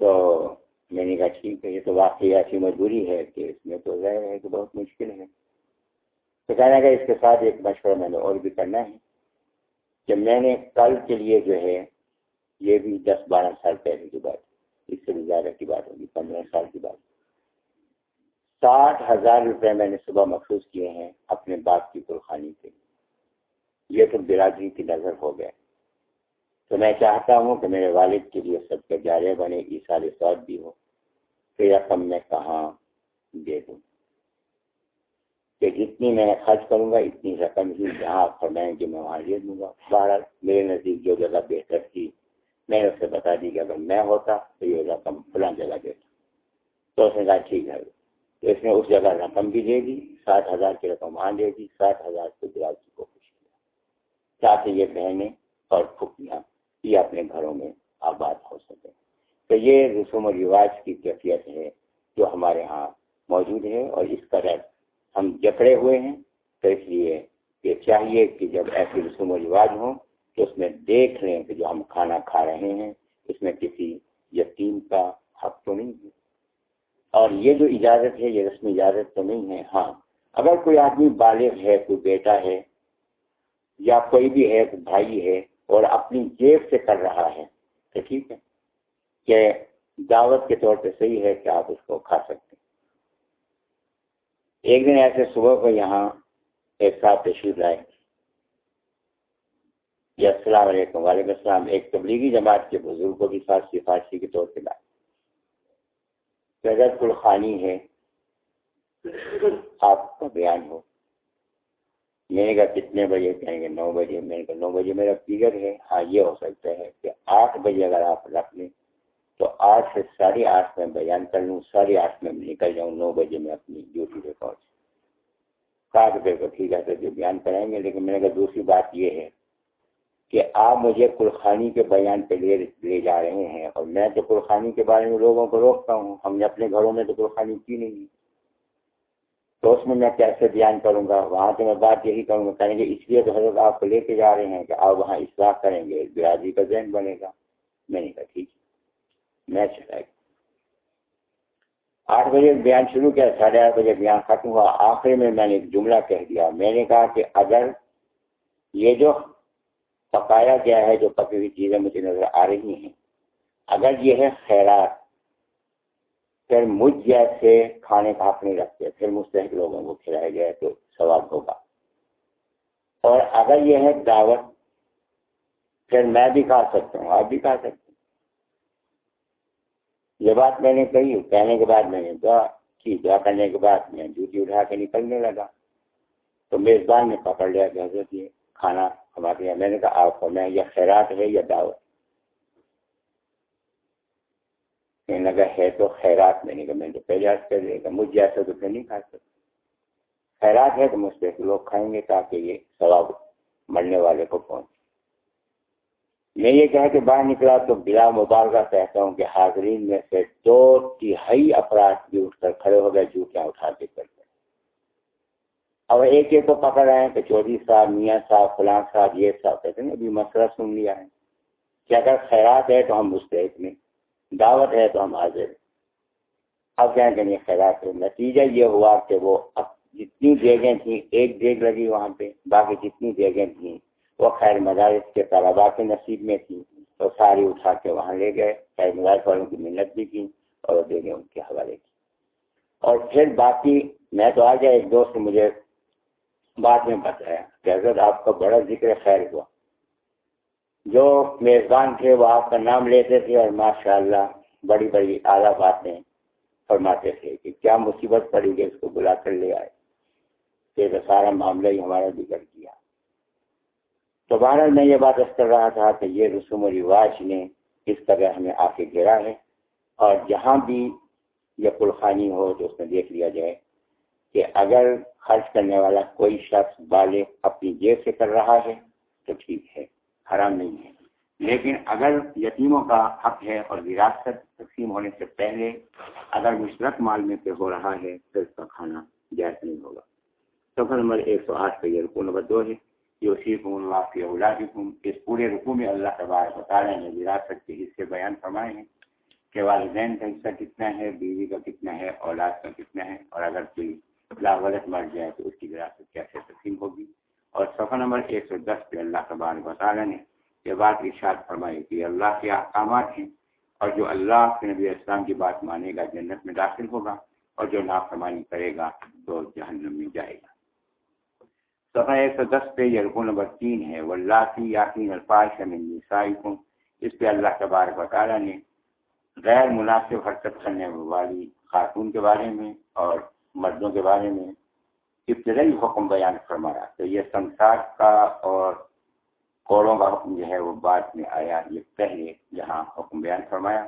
تو میں نے کہا ٹھیک ہے، یہ تو واقعی ایسی مجبوری ہے کہ اس میں تو ظاہر ہے کہ بہت مشکل ہے۔ تو کہنا کہ اس کے ساتھ ایک مشورہ میں نے اور بھی کرنا ہے کہ میں نے کل کے لیے جو ہے، یہ بھی دس بارہ سال پہلے کی بات اس سے بھی زیادہ کی بات ہوگی، پندرہ سال کی بات۔ ساٹھ ہزار روپے میں نے صبح مخصوص کیے ہیں اپنے باپ کی قرخانی کے یہ تو برادری کی نظر ہو گئے تو میں چاہتا ہوں کہ میرے والد کے لیے سب کے جارے بنے عیسال سعود بھی ہو پھر رقم میں کہاں دے دوں؟ کہ جتنی میں خرچ کروں گا، اتنی رقم ہی جہاں فرمائیں گے میں وہاں دے دوں گا۔ بہرحال میرے نزدیک جو جگہ بہتر تھی، میں نے اسے بتا دی کہ اگر میں ہوتا تو یہ رقم فلاں جگہ دیتا۔ تو اس نے کہا ٹھیک ہے۔ تو اس نے اس جگہ رقم بھی دے دی، سات ہزار کی رقم وہاں دے دی، سات ہزار کو برادری کو خوش کیا تاکہ یہ بہنیں اور پھپیاں یہ اپنے گھروں میں آباد ہو سکے۔ تو یہ رسوم و رواج کی کیفیت ہے جو ہمارے ہاں موجود ہے اور اس طرح ہم جکڑے ہوئے ہیں۔ تو اس لیے یہ چاہیے کہ جب ایسی رسوم و رواج ہوں تو اس میں دیکھ لیں کہ جو ہم کھانا کھا رہے ہیں، اس میں کسی یتیم کا حق تو نہیں ہے۔ اور یہ جو اجازت ہے، یہ رسمی اجازت تو نہیں ہے۔ ہاں اگر کوئی آدمی بالغ ہے، کوئی بیٹا ہے یا کوئی بھی ہے، کوئی بھائی ہے اور اپنی جیب سے کر رہا ہے، تو ٹھیک ہے۔ کہ دعوت کے طور پہ صحیح ہے کہ آپ اس کو کھا سکتے ہیں۔ ایک دن ایسے صبح کو یہاں ایک ساتھ تشریف لائے۔ جی السلام علیکم، وعلیکم السلام۔ ایک تبلیغی جماعت کے بزرگ کو بھی ساتھ سفارشی کے طور پہ لائے۔ رجت الخانی ہے، آپ کا بیان ہو۔ میں نے کہا کتنے بجے کہیں گے؟ نو بجے۔ میں نے کہا نو بجے میرا فیگر ہے۔ ہاں یہ ہو سکتا ہے کہ آٹھ بجے اگر آپ رکھ لیں تو آٹھ سے ساڑھے آٹھ میں بیان کر لوں، ساڑھے آٹھ میں نکل جاؤں، نو بجے میں اپنی ڈیوٹی پہ پہنچ کہا کہ ٹھیک ہے تو بیان کرائیں گے۔ لیکن میں نے کہا دوسری بات یہ ہے کہ آپ مجھے قرخانی کے بیان پہ لے لے جا رہے ہیں اور میں تو قرخانی کے بارے میں لوگوں کو روکتا ہوں۔ ہم نے اپنے گھروں میں تو قرخانی کی نہیں۔ تو اس میں میں کیسے بیان کروں گا؟ وہاں تو میں بات یہی کروں گا، کہیں گے اس لیے تو حضرت آپ کو لے کے جا رہے ہیں کہ آپ وہاں اصلاح کریں گے، برادری کا ذہن بنے گا۔ میں نے کہا ٹھیک میں چلا آٹھ بجے بیان شروع کیا، ساڑھے آٹھ بجے بیان ختم ہوا۔ آخری میں میں نے ایک جملہ کہہ دیا۔ میں نے کہا کہ اگر یہ جو پکایا گیا ہے، جو پکی ہوئی چیزیں مجھے نظر آ رہی ہیں، اگر یہ ہے خیرات پھر مجھ جیسے کھانے کا حق نہیں رکھتے، پھر مستحق لوگوں کو کھلایا گیا تو ثواب ہوگا۔ اور اگر یہ ہے دعوت، پھر میں بھی کھا سکتا ہوں، آپ بھی کھا سکتے ہیں۔ یہ بات میں نے کہی، کہنے کے بعد میں نے دعا کی، دعا کرنے کے بعد میں جوتی اٹھا کے نکلنے لگا۔ تو میزبان نے پکڑ لیا کہ حضرت یہ کھانا ہمارے یہاں میں نے کہا، آپ کو میں، یہ خیرات ہے یا دعوت؟ کہنے لگا ہے تو خیرات میں نے کہا میں تو پہلے آج کر دے گا مجھ جیسا تو پھر نہیں کھا سکتا۔ خیرات ہے تو مجھ پہ لوگ کھائیں گے تاکہ یہ ثواب مرنے والے کو پہنچے۔ میں یہ کہا کہ باہر نکلا تو بلا مبالغہ کہتا ہوں کہ حاضرین میں سے دو تہائی افراد بھی اٹھ کر کھڑے ہو گئے جوتیاں اٹھا کے کر اب ایک ایک کو پکڑ رہے ہیں کہ چودھری صاحب، میاں صاحب فلاں صاحب، یہ صاحب، کہتے ہیں ابھی مسئلہ سن لیا ہے۔ کہ اگر خیرات ہے تو ہم مستحق میں دعوت ہے تو ہم حاضر اب کیا کہ یہ خیرات نتیجہ یہ ہوا کہ وہ اب جتنی دیگیں تھیں، ایک دیگ لگی وہاں پہ، باقی جتنی دیگیں تھیں، وہ خیر مدارس کے طلبا کے نصیب میں تھیں۔ تو ساری اٹھا کے وہاں لے گئے۔ خیر مدارس والوں کی محنت بھی کی اور وہ دیگیں ان کے حوالے کی۔ اور پھر باقی میں تو آ گیا، ایک دوست مجھے بعد میں بتایا کہ حضرت آپ کا بڑا ذکر خیر ہوا۔ جو میزبان تھے وہ آپ کا نام لیتے تھے اور ماشاء اللہ بڑی بڑی اعلیٰ باتیں فرماتے تھے کہ کیا مصیبت پڑی گئی اس کو بلا کر لے آئے کہ سارا معاملہ ہی ہمارا بگڑ گیا۔ تو بہرحال میں یہ بات کر رہا تھا کہ یہ رسوم و رواج نے اس طرح ہمیں آ کے گرا ہے اور جہاں بھی یہ پلخانی ہو تو اس میں دیکھ لیا جائے کہ اگر خرچ کرنے والا کوئی شخص بالے اپنی جیب سے کر رہا ہے تو ٹھیک ہے۔ حرام نہیں ہے۔ لیکن اگر یتیموں کا حق ہے اور وراثت تقسیم ہونے سے پہلے اگر مشرق مال میں پہ ہو رہا ہے تو اس کا کھانا جائز نہیں ہوگا۔ سفر نمبر ایک سو آٹھ کا یہ رکو نمبر دو ہے۔ یہ اسی اللہ کے اولاد اس پورے رکو میں اللہ تبار بتا رہے ہیں وراثت کے حصے بیان فرمائے ہیں کہ والدین کا حصہ کتنا ہے، بیوی کا کتنا ہے، اولاد کا کتنا ہے، اور اگر کوئی لاولت مر جائے تو اس کی وراثت کیسے تقسیم ہوگی؟ اور صفحہ نمبر ایک سو دس پہ اللہ تبار تعالیٰ نے یہ بات ارشاد فرمائی کہ اللہ کے احکامات ہیں اور جو اللہ کے نبی اسلام کی بات مانے گا جنت میں داخل ہوگا اور جو نافرمانی کرے گا تو جہنم میں جائے گا۔ صفحہ ایک سو دس پہ یہ رکو نمبر تین ہے وہ اللہ کی یقین الفاظ اس پہ اللہ تبارک تعالیٰ نے غیر مناسب حرکت کرنے والی خاتون کے بارے میں اور مردوں کے بارے میں ابتدائی حکم بیان فرمایا۔ تو یہ سنسار کا اور کوڑوں کا حکم جو ہے وہ بعد میں آیا، یہ پہلے یہاں حکم بیان فرمایا۔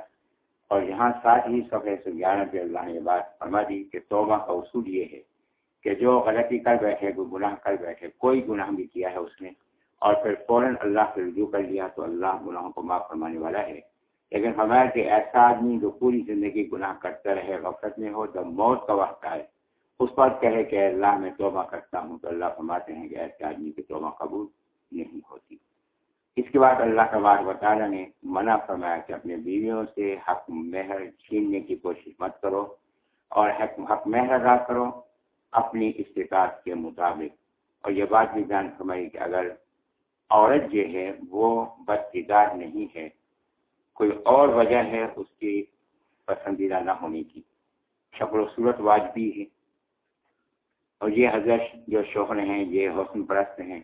اور یہاں ساتھ ہی سفے سے گیارہ پہ اللہ نے یہ بات فرما دی کہ توبہ کا اصول یہ ہے کہ جو غلطی کر بیٹھے کوئی گناہ کر بیٹھے، کوئی گناہ بھی کیا ہے اس نے اور پھر فوراً اللہ سے رجوع کر لیا تو اللہ گناہوں کو معاف فرمانے والا ہے۔ لیکن ہمارا کہ ایسا آدمی جو پوری زندگی گناہ کرتا رہے، غفلت میں ہو، جب موت کا وقت آئے اس پر کہے کہ اللہ میں توبہ کرتا ہوں تو اللہ فرماتے ہیں کہ ایسے آدمی کی توبہ قبول نہیں ہوتی۔ اس کے بعد اللہ کا بار تعالیٰ نے منع فرمایا کہ اپنے بیویوں سے حق مہر چھیننے کی کوشش مت کرو اور حق حق مہر ادا کرو اپنی استطاعت کے مطابق۔ اور یہ بات بھی بیان فرمائی کہ اگر عورت جو ہے وہ بدکردار نہیں ہے، کوئی اور وجہ ہے اس کی پسندیدہ نہ ہونے کی۔ شکل و صورت واجبی ہے۔ اور یہ حضرت جو شوہر ہیں، یہ حسن پرست ہیں۔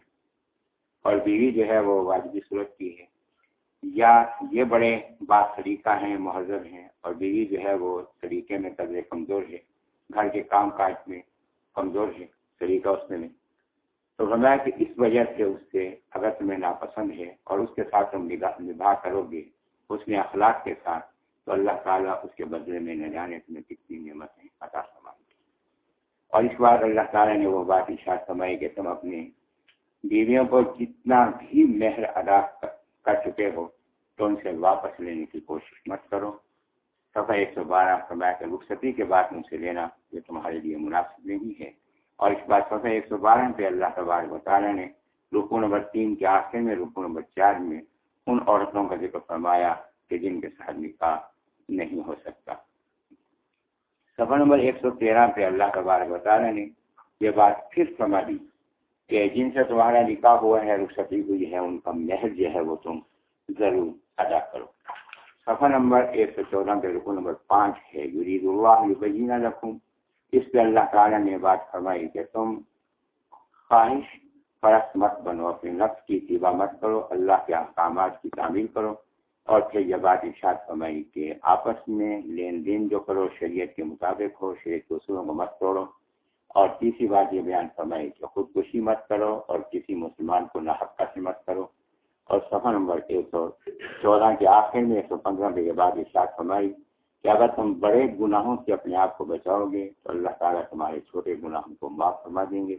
اور بیوی جو ہے، وہ واجبی صورت کی ہے۔ یا یہ بڑے بات طریقہ ہیں، مہذب ہیں۔ اور بیوی جو ہے، وہ طریقے میں قدرے کمزور ہے گھر کے کام کاج میں کمزور ہے طریقہ اس میں نہیں۔ تو فرمایا کہ اس وجہ سے اس سے اگر تمہیں ناپسند ہے اور اس کے ساتھ تم نبھا کرو گے۔ اس نے اخلاق کے ساتھ تو اللہ تعالیٰ اس کے بدلے میں نہ جانے تمہیں کتنی نعمتیں عطا فرمائیں اور اس بار اللہ تعالیٰ نے وہ بات اشاعت سمائی کہ تم اپنے بیویوں کو جتنا بھی مہر ادا کر چکے ہو، تو ان سے واپس لینے کی کوشش مت کرو۔ صفحہ ایک سو بارہ فرمایا کہ رخصتی کے بعد ان سے لینا یہ تمہارے لیے مناسب نہیں ہے۔ اور اس بات صفحہ ایک سو بارہ پہ اللہ تبارک و تعالیٰ نے رکو نمبر تین کے آخر میں رکو نمبر چار میں ان عورتوں کا ذکر فرمایا کہ جن کے ساتھ نکاح نہیں ہو سکتا۔ سفر نمبر ایک سو تیرہ پہ اللہ تبارک و تعالیٰ نے یہ بات پھر فرما دی کہ جن سے تمہارا نکاح ہوا ہے، رخصتی ہوئی ہے، ان کا محل جو ہے، وہ تم ضرور ادا کرو۔ صفحہ نمبر ایک سو چودہ کے رکو نمبر پانچ ہے، یرید اللہ بجینہ رکھوں اس پہ اللہ تعالیٰ نے بات فرمائی کہ تم خواہش فرق مت بنو اپنے نفس کی اتباع مت کرو، اللہ کے احکامات کی تعمیل کرو۔ اور پھر یہ بات ارشاد فرمائی کہ آپس میں لین دین جو کرو، شریعت کے مطابق ہو، شریعت کے اصولوں کو مت توڑو۔ اور تیسری بات یہ بیان فرمائی کہ خودکشی مت کرو اور کسی مسلمان کو ناحقہ سے مت کرو۔ اور صفحہ نمبر ایک سو چودہ کے آخر میں ایک سو پندرہ کے بعد ارشاد فرمائی کہ اگر تم بڑے گناہوں سے اپنے آپ کو بچاؤ گے تو اللہ تعالیٰ تمہارے چھوٹے گناہوں کو معاف فرما دیں گے۔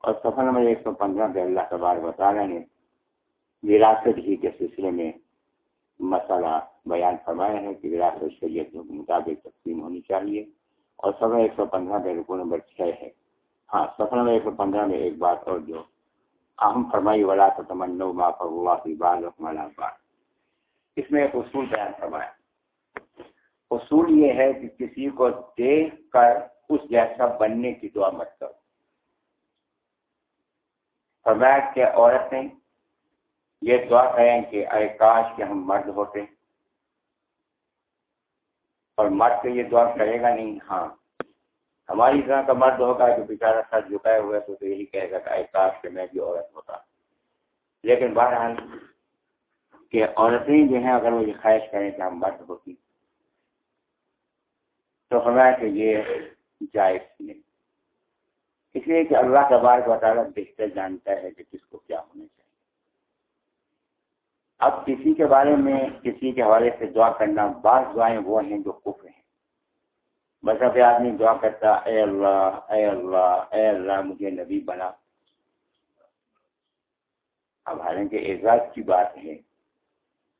اور سفر نمبر ایک سو پندرہ پہ اللہ تبار تعالیٰ نے وراثت ہی کے سلسلے میں مسئلہ بیان فرمایا ہے کہ وراثت شریعت کے مطابق تقسیم ہونی چاہیے اور سفر ایک سو پندرہ پہ رکو نمبر چھ ہے۔ ہاں سفر نمبر ایک سو پندرہ میں ایک بات اور جو اہم فرمائی والا تو تمنا ما پر اللہ کی بال بال اس میں ایک اصول بیان فرمایا۔ اصول یہ ہے کہ کسی کو دیکھ کر اس جیسا بننے کی دعا مت کرو۔ فرمایا کہ عورتیں یہ دعا کریں کہ اے کاش کہ ہم مرد ہوتے۔ اور مرد یہ دعا کرے گا نہیں؟ ہاں۔ ہماری طرح کا مرد ہوگا جو بیچارہ سر جھکائے ہوئے تو یہی کہے گا کہ اے کاش کہ میں بھی عورت ہوتا۔ لیکن بہرحال کہ عورتیں جو ہیں اگر وہ یہ خواہش کریں کہ ہم مرد ہوتی تو ہمیں کہ یہ جائز نہیں۔ اس لیے کہ اللہ کا بار تعالیٰ بہتر جانتا ہے کہ کس کو کیا ہونا چاہیے۔ اب کسی کے بارے میں کسی کے حوالے سے دعا کرنا بعض دعائیں وہ ہیں جو کفر ہیں۔ مذہب آدمی دعا کرتا، اے اللہ اے اللہ اے اللہ، مجھے نبی بنا۔ اب حالانکہ اعزاز کی بات ہے،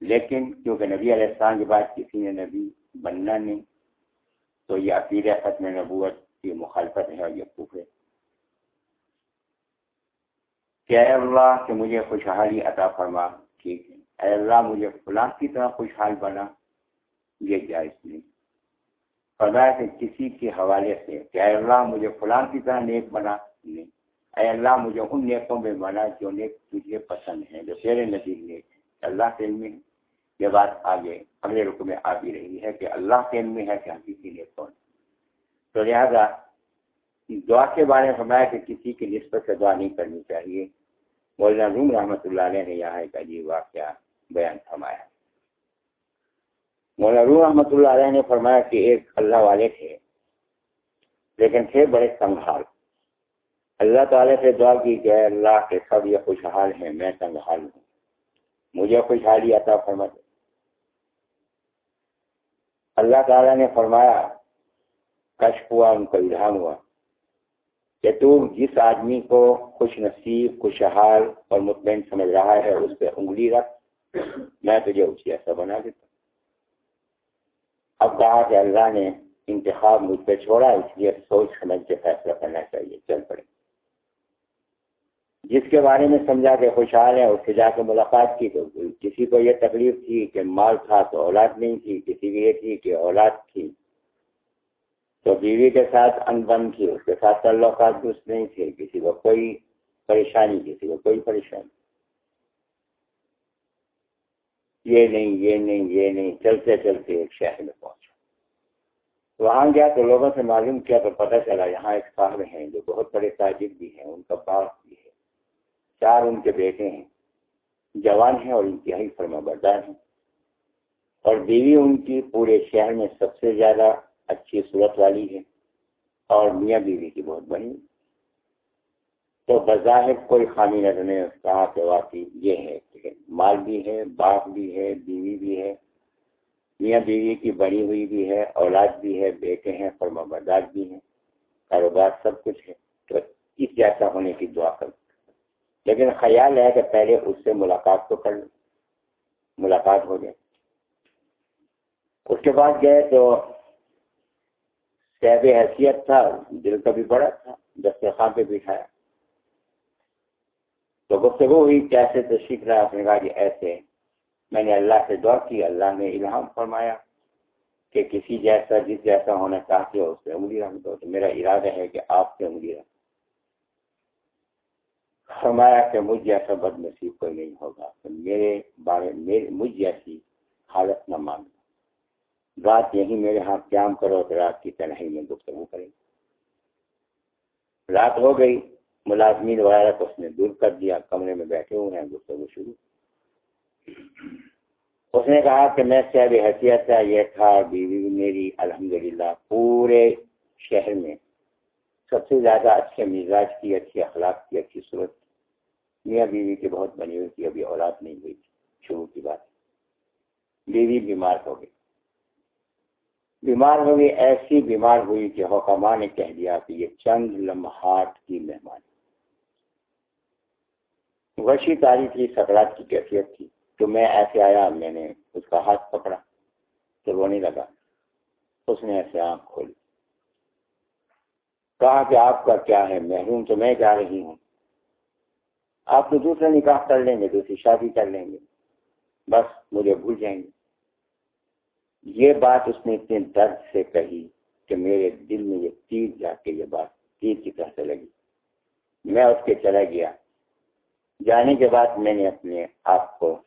لیکن کیونکہ نبی علیہ السلام کے بعد کسی نے نبی بننا نہیں، تو یہ عقید ختم نبوت کی مخالفت ہے اور یہ خوب ہے۔ کہ اے اللہ کہ مجھے خوشحالی عطا فرما، ٹھیک ہے۔ اے اللہ مجھے فلاں کی طرح خوشحال بنا، یہ جائز نہیں۔ فرمایا کہ کسی کے حوالے سے کہ اے اللہ مجھے فلاں کی طرح نیک بنا، نہیں۔ اے اللہ مجھے ان نیکوں میں بنا جو نیک تجھے پسند ہیں، جو تیرے نزدیک نیک ہے اللہ کے علم یہ بات آگے اگلے رکو میں آ بھی رہی ہے کہ اللہ کے علم ہے کہ حقیقی نے کون تو لہذا دعا کے بارے میں فرمایا کہ کسی کی نسبت سے دعا نہیں کرنی چاہیے۔ مولانا روم رحمۃ اللہ علیہ نے یہاں ایک عجیب واقعہ بیان فرمایا۔ مولانا روم رحمۃ اللہ علیہ نے فرمایا کہ ایک اللہ والے تھے، لیکن تھے بڑے سنگھال اللہ تعالیٰ سے دعا کی کہ اللہ کے سب یہ خوشحال ہیں، میں سنگھال ہوں۔ مجھے خوشحالی عطا فرما دے۔ اللہ تعالیٰ نے فرمایا، کشف ہوا، ان کو الہام ہوا۔ کہ تو جس آدمی کو خوش نصیب خوشحال اور مطمئن سمجھ رہا ہے، اس پہ انگلی رکھ، میں تجھے اسی ایسا بنا دیتا اب کہا کہ اللہ نے انتخاب مجھ پہ چھوڑا، اس لیے سوچ سمجھ کے فیصلہ کرنا چاہیے۔ چل پڑے۔ جس کے بارے میں سمجھا کہ خوشحال ہے، اس سے جا کے ملاقات کی تو کسی کو یہ تکلیف تھی کہ مال تھا تو اولاد نہیں تھی، کسی کی یہ تھی کہ اولاد تھی۔ تو بیوی کے ساتھ انبن تھی اس کے ساتھ تعلقات درست نہیں تھے، کسی کو کوئی پریشانی، کسی کو کوئی پریشانی۔ یہ نہیں یہ نہیں یہ نہیں، چلتے چلتے ایک شہر میں پہنچا وہاں گیا تو لوگوں سے معلوم کیا تو پتہ چلا، یہاں ایک صاحب ہیں جو بہت بڑے تاجر بھی ہیں، ان کا باغ بھی ہے۔ چار ان کے بیٹے ہیں، جوان ہیں اور انتہائی فرما بردار ہیں۔ اور بیوی ان کی پورے شہر میں سب سے زیادہ اچھی صورت والی ہے اور میاں بیوی کی بہت بڑی تو بظاہر کوئی خامی نظر نہیں کہا کہ واقعی یہ ہے کہ مال بھی ہے، باپ بھی ہے، بیوی بھی ہے، میاں بیوی کی بڑی ہوئی بھی ہے، اولاد بھی ہے، بیٹے ہیں فرما بردار بھی ہیں کاروبار سب کچھ ہے۔ تو اس جیسا ہونے کی دعا کر۔ لیکن خیال ہے کہ پہلے اس سے ملاقات تو کر ملاقات ہو جائے۔ اس کے بعد گئے تو صحب حیثیت تھا، دل کا بھی بڑا تھا، دسترخوان پہ بٹھایا۔ تو گفتگو ہوئی، کیسے تو سیکھ رہا اپنے کہا کہ ایسے۔ میں نے اللہ سے دعا کی، اللہ نے الہام فرمایا کہ کسی جیسا، جس جیسا ہونا چاہتے ہو، اس سے انگلی رکھ دو تو میرا ارادہ ہے کہ آپ سے انگلی رکھ فرمایا کہ مجھ جیسا بد نصیب کوئی نہیں ہوگا۔ تو میرے بارے میرے مجھ جیسی حالت نہ مانگنا رات یہی میرے ہاں قیام کرو تو رات کی تنہائی میں گفتگو کریں۔ رات ہو گئی، ملازمین وغیرہ کو اس نے دور کر دیا، کمرے میں بیٹھے ہوئے ہیں، گفتگو شروع۔ اس نے کہا کہ میں سے ابھی حیثیت ہے، یہ تھا بیوی میری، الحمدللہ، پورے شہر میں سب سے زیادہ اچھے مزاج کی، اچھی اخلاق کی، اچھی صورت۔ میاں بیوی کی بہت بنی ہوئی تھی، ابھی اولاد نہیں ہوئی تھی، شروع کی بات۔ بیوی بیمار ہو گئی۔ بیمار ہو گئی ایسی بیمار ہوئی کہ حکمہ نے کہہ دیا کہ یہ چند لمحات کی مہمان وشی تاری تھی سکرات کی کیفیت تھی۔ تو میں ایسے آیا، میں نے اس کا ہاتھ پکڑا، تو رونے لگا۔ اس نے ایسے آنکھ کھولی۔ کہا کہ آپ کا کیا ہے؟ محروم تو میں جا رہی ہوں۔ آپ تو دوسرا نکاح کر لیں گے، دوسری شادی کر لیں گے۔ بس مجھے بھول جائیں گے۔ یہ بات اس نے اتنے درد سے کہی کہ میرے دل میں یہ تیر جا کے یہ بات تیر کی طرح سے لگی میں اس کے چلا گیا۔ جانے کے بعد میں نے اپنے آپ کو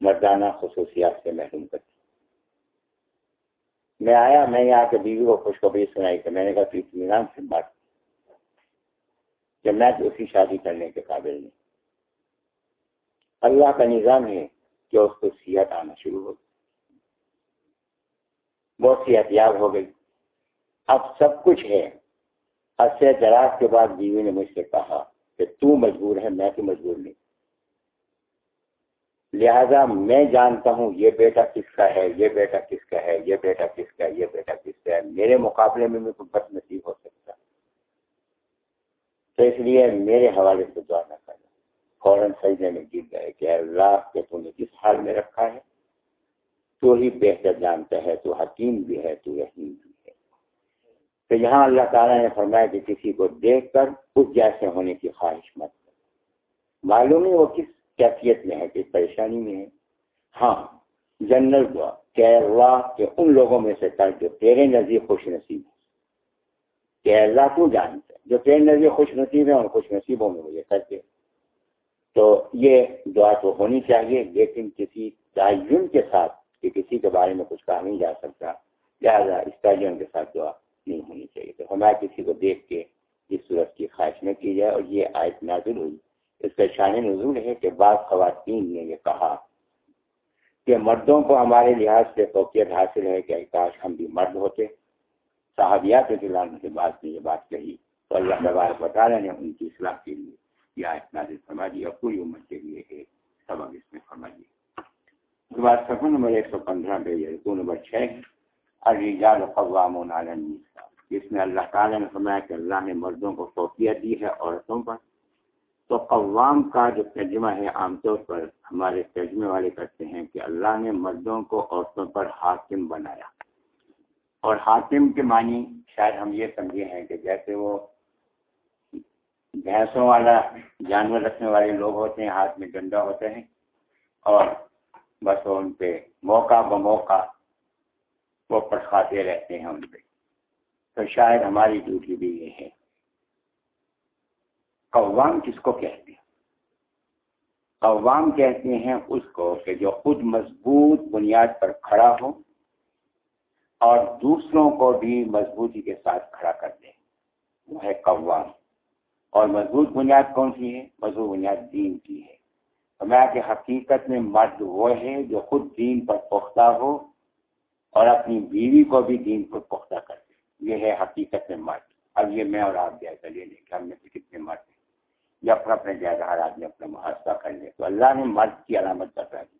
مردانہ خصوصیات سے محروم کر دیا۔ میں آیا، میں نے آ کے بیوی کو خوشخبری سنائی کہ میں نے کہا تو اطمینان سے بات کہ میں تو اسی شادی کرنے کے قابل نہیں۔ اللہ کا نظام ہے کہ اس کو صحت آنا شروع ہو گئی بہت سی احتیاط ہو گئی۔ اب سب کچھ ہے۔ عرصے دراز کے بعد بیوی نے مجھ سے کہا کہ تو مجبور ہے، میں تو مجبور نہیں۔ لہذا میں جانتا ہوں، یہ بیٹا کس کا ہے، یہ بیٹا کس کا ہے، یہ بیٹا کس کا ہے، یہ بیٹا کس کا ہے۔ میرے مقابلے میں کوئی بد نصیب ہو سکتا۔ تو اس لیے میرے حوالے سے دعا نہ کرنا۔ فوراً سجدے میں گر گئے کہ اللہ کے تم نے کس حال میں رکھا ہے تو ہی بہتر جانتا ہے، تو حکیم بھی ہے، تو رحیم بھی ہے۔ تو یہاں اللہ تعالیٰ نے فرمایا کہ کسی کو دیکھ کر اس جیسے ہونے کی خواہش مت معلوم ہے وہ کس کیفیت میں ہے، کس پریشانی میں ہے۔ ہاں جنرل دعا کہ اللہ کہ ان لوگوں میں سے کر جو تیرے نزدیک خوش نصیب ہے کہ اللہ تو جانتا ہے، جو تیرے نزدیک خوش نصیب ہے ان خوش نصیبوں میں مجھے کر دے تو یہ دعا تو ہونی چاہیے، لیکن کسی تعین کے ساتھ کہ کسی کے بارے میں کچھ کہا نہیں جا سکتا۔ لہٰذا اس تعین کے ساتھ دعا نہیں ہونی چاہیے۔ تو ہمارا کسی کو دیکھ کے اس صورت کی خواہش نہ کی جائے اور یہ آیت نازل ہوئی۔ اس کا شان نزول ہے کہ بعض خواتین نے یہ کہا کہ مردوں کو ہمارے لحاظ سے فوقیت حاصل ہے کہ کاش ہم بھی مرد ہوتے۔ صحابیات کے سے بعد میں یہ بات کہی۔ تو اللہ تبارک وطالعہ نے ان کی اصلاح کے لیے یہ آیت نازل فرما دی اور پوری عمر کے لیے ایک سبق اس میں فرما دی اس کے بعد سفر نمبر ایک سو پندرہ پہ یہ رکو نمبر چھ، الرجال قوام جس میں اللہ تعالیٰ نے فرمایا کہ اللہ نے مردوں کو فوقیت دی ہے عورتوں پر۔ تو قوام کا جو ترجمہ ہے، عام طور پر ہمارے ترجمے والے کرتے ہیں کہ اللہ نے مردوں کو عورتوں پر حاکم بنایا۔ اور حاکم کے معنی شاید ہم یہ سمجھے ہیں کہ جیسے وہ بھینسوں والا جانور رکھنے والے لوگ ہوتے ہیں، ہاتھ میں ڈنڈا ہوتا ہے اور بس وہ ان پہ موقع بموقع وہ پٹخاتے رہتے ہیں ان پہ۔ تو شاید ہماری ڈیوٹی بھی یہ ہے۔ قوام کس کو کہتے ہیں؟ قوام کہتے ہیں اس کو کہ جو خود مضبوط بنیاد پر کھڑا ہو اور دوسروں کو بھی مضبوطی کے ساتھ کھڑا کر دے۔ وہ ہے قوام۔ اور مضبوط بنیاد کون سی ہے؟ مضبوط بنیاد دین کی ہے۔ میں کہ حقیقت میں مرد وہ ہے جو خود دین پر پختہ ہو اور اپنی بیوی کو بھی دین پر پختہ کر دے یہ ہے حقیقت میں مرد۔ اب یہ میں اور آپ جائزہ لے لیں کہ ہم میں سے کتنے مرد ہیں۔ یا اپنا اپنے جائزہ ہر آدمی اپنا محاسبہ کر لے۔ تو اللہ نے مرد کی علامت بتا دی۔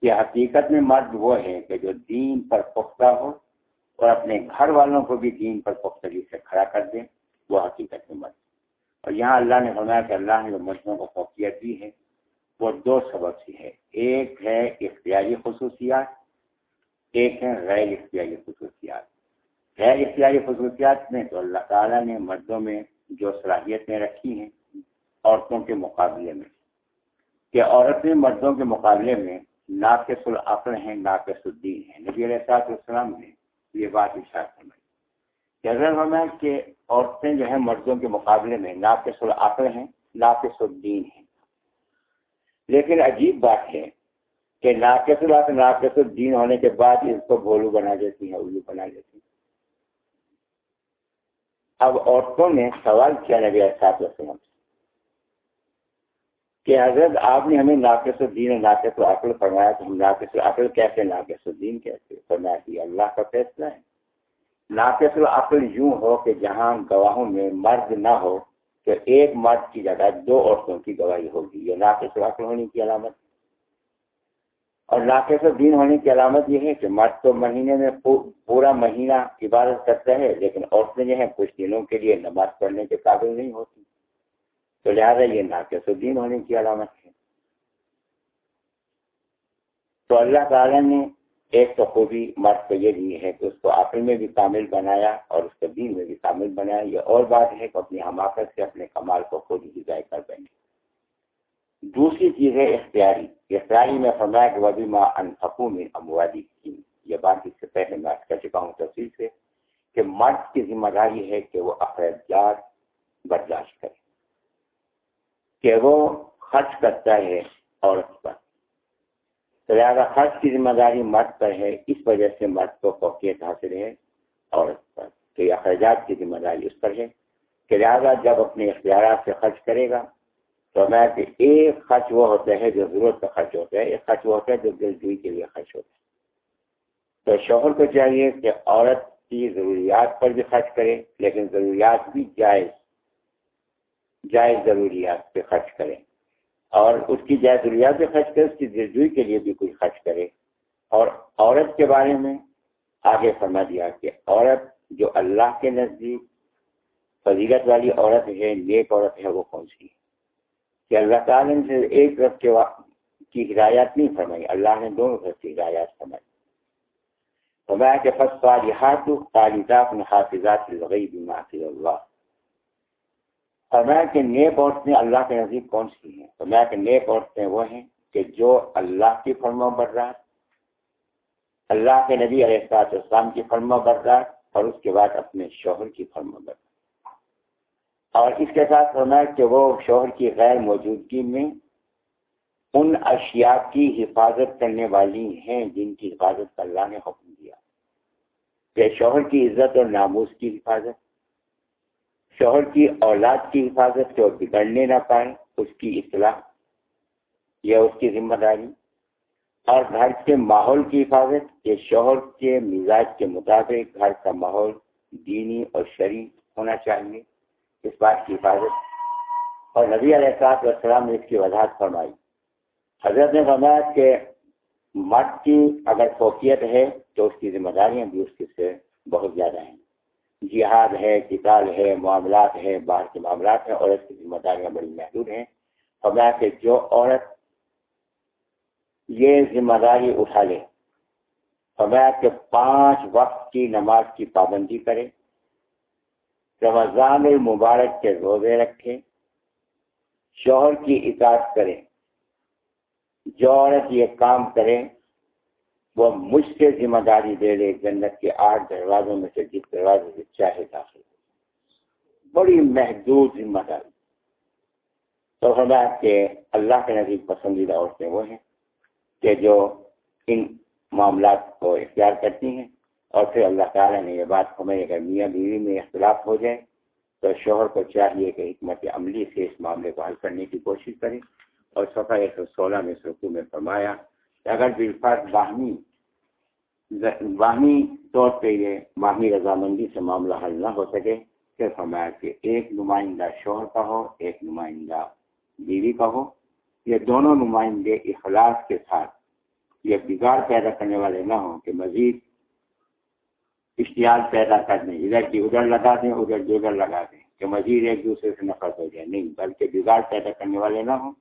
کہ حقیقت میں مرد وہ ہے کہ جو دین پر پختہ ہو اور اپنے گھر والوں کو بھی دین پر پختگی سے کھڑا کر دے، وہ حقیقت میں مرد اور یہاں اللہ نے فرمایا کہ اللہ نے جو مردوں کو فوقیت دی ہے وہ دو سبب سے ہے ایک ہے اختیاری خصوصیات، ایک ہے غیر اختیاری خصوصیات۔ غیر اختیاری خصوصیات میں تو اللہ تعالیٰ نے مردوں میں جو صلاحیتیں رکھی ہیں عورتوں کے مقابلے میں، کہ عورتیں مردوں کے مقابلے میں ناقص العقل ہیں، ناقص الدین ہیں۔ نبی علیہ السلام نے یہ بات اشار فرمائی کہ اگر ہمیں کہ عورتیں جو ہیں مردوں کے مقابلے میں ناقص العقل ہیں، ناقص الدین ہیں۔ لیکن عجیب بات ہے کہ ناقص العقل، ناقص الدین ہونے کے بعد اس کو بھولو بنا دیتی ہیں الو بنا دیتی ہیں۔ اب عورتوں نے سوال کیا نبی السلام سے کہ حضرت آپ نے ہمیں ناقص الدین اور ناقص العقل فرمایا، تو ہم ناقص العقل کیسے ناقص الدین کیسے فرمایا کہ اللہ کا فیصلہ ہے۔ ناقص العقل یوں ہو کہ جہاں گواہوں میں مرد نہ ہو تو ایک مرد کی جگہ دو عورتوں کی گواہی ہوگی، یہ ناقص العقل ہونے کی علامت۔ اور ناقص الدین ہونے کی علامت یہ ہے کہ مرد تو مہینے میں پورا مہینہ عبادت کرتا ہے، لیکن عورتیں جو ہیں کچھ دنوں کے لیے نماز پڑھنے کے قابل نہیں ہوتی۔ تو لہٰذا یہ ناقص الدین ہونے کی علامت ہے۔ تو اللہ تعالیٰ نے ایک تو خوبی مرد کو یہ دی ہے کہ اس کو عقل میں بھی کامل بنایا اور اس کو دین میں بھی کامل بنایا۔ یہ اور بات ہے کہ اپنی حماقت سے اپنے کمال کو خود ہی ضائع کر دیں گے۔ دوسری چیز ہے اختیاری۔ اختیاری میں فرمایا کہ وبی ماں انفقوں میں اموادی کی یہ بات اس سے پہلے میں کر چکا ہوں تفصیل سے کہ مرد کی ذمہ داری ہے کہ وہ اخراجات برداشت کرے، کہ وہ خرچ کرتا ہے عورت پر۔ لہٰذا خرچ کی ذمہ داری مرد پر ہے، اس وجہ سے مرد کو فوقیت حاصل ہے عورت پر تو یہ اخراجات کی ذمہ داری اس پر ہے کہ لہٰذا جب اپنے اختیارات سے خرچ کرے گا تو میں کہ ایک خرچ وہ ہوتا ہے جو ضرورت کا خرچ ہوتا ہے، ایک خرچ وہ ہوتا ہے جو دل جوئی کے لیے خرچ ہوتا ہے۔ تو شوہر کو چاہیے کہ عورت کی ضروریات پر بھی خرچ کرے، لیکن ضروریات بھی جائز جائز ضروریات پہ خرچ کرے۔ اور اس کی جائز ضروریات پہ خرچ کرے، اس کی دلجوئی کے لیے بھی کوئی خرچ کرے۔ اور عورت کے بارے میں آگے فرما دیا کہ عورت جو اللہ کے نزدیک فضیلت والی عورت ہے، نیک عورت ہے، وہ کون سی؟ ہے کہ اللہ تعالیٰ نے سے ایک طرف کے کی ہدایات نہیں فرمائی، اللہ نے دونوں طرف کی ہدایات فرمائی۔ فرمایا کہ فص صالحات خالدات حافظات الغیب ما اللہ فرمایا کہ نیک عورتیں اللہ کے نزدیک کون سی ہیں۔ فرمایا کہ نیک عورتیں وہ ہیں کہ جو اللہ کی فرما بردار، اللہ کے نبی علیہ السلاط اسلام کی فرما بردار اور اس کے بعد اپنے شوہر کی فرما بردار۔ اور اس کے ساتھ فرمایا کہ وہ شوہر کی غیر موجودگی میں ان اشیاء کی حفاظت کرنے والی ہیں جن کی حفاظت اللہ نے حکم دیا۔ کہ شوہر کی عزت اور ناموس کی حفاظت شوہر کی اولاد کی حفاظت جو بگڑنے نہ پائے اس کی اصلاح یا اس کی ذمہ داری۔ اور گھر کے ماحول کی حفاظت، یہ شوہر کے مزاج کے مطابق گھر کا ماحول دینی اور شریف ہونا چاہیے۔ اس بات کی حفاظت۔ اور نبی علیہ والسلام نے اس کی وضاحت فرمائی۔ حضرت نے فرمایا کہ مرد کی اگر فوقیت ہے تو اس کی ذمہ داریاں بھی اس کی سے بہت زیادہ ہیں۔ جہاد ہے کتاب ہے، معاملات ہے باہر کے معاملات ہیں، عورت کی ذمہ داریاں بڑی محدود ہیں۔ فرمایا کہ جو عورت یہ ذمہ داری اٹھا لے، فرمایا کہ پانچ وقت کی نماز کی پابندی کرے، رمضان المبارک کے روزے رکھے، شوہر کی اطاعت کرے، جو عورت یہ کام کرے وہ مجھ سے ذمہ داری دے لے جنت کے آٹھ دروازوں میں سے جس دروازے سے چاہے داخل بڑی محدود ذمہ داری۔ تو فرمایا کہ اللہ کے نزدیک پسندیدہ عورتیں وہ ہیں کہ جو ان معاملات کو اختیار کرتی ہیں اور پھر اللہ تعالیٰ نے یہ بات ہمیں اگر میاں بیوی میں اختلاف ہو جائے تو شوہر کو چاہیے کہ حکمت عملی سے اس معاملے کو حل کرنے کی کوشش کریں اور صفحہ ایک سو سولہ میں سرکو میں فرمایا اگر بالفرد باہمی باہمی طور پہ یہ باہمی رضامندی سے معاملہ حل نہ ہو سکے پھر فرمایا کہ ایک نمائندہ شوہر کا ہو، ایک نمائندہ بیوی کا ہو، یہ دونوں نمائندے اخلاص کے ساتھ یہ بگاڑ پیدا کرنے والے نہ ہوں کہ مزید اشتہار پیدا کرنے، ادھر کی ادھر لگا دیں، ادھر کی ادھر لگا دیں، کہ مزید ایک دوسرے سے نفرت ہو جائے، نہیں، بلکہ بگاڑ پیدا کرنے والے نہ ہوں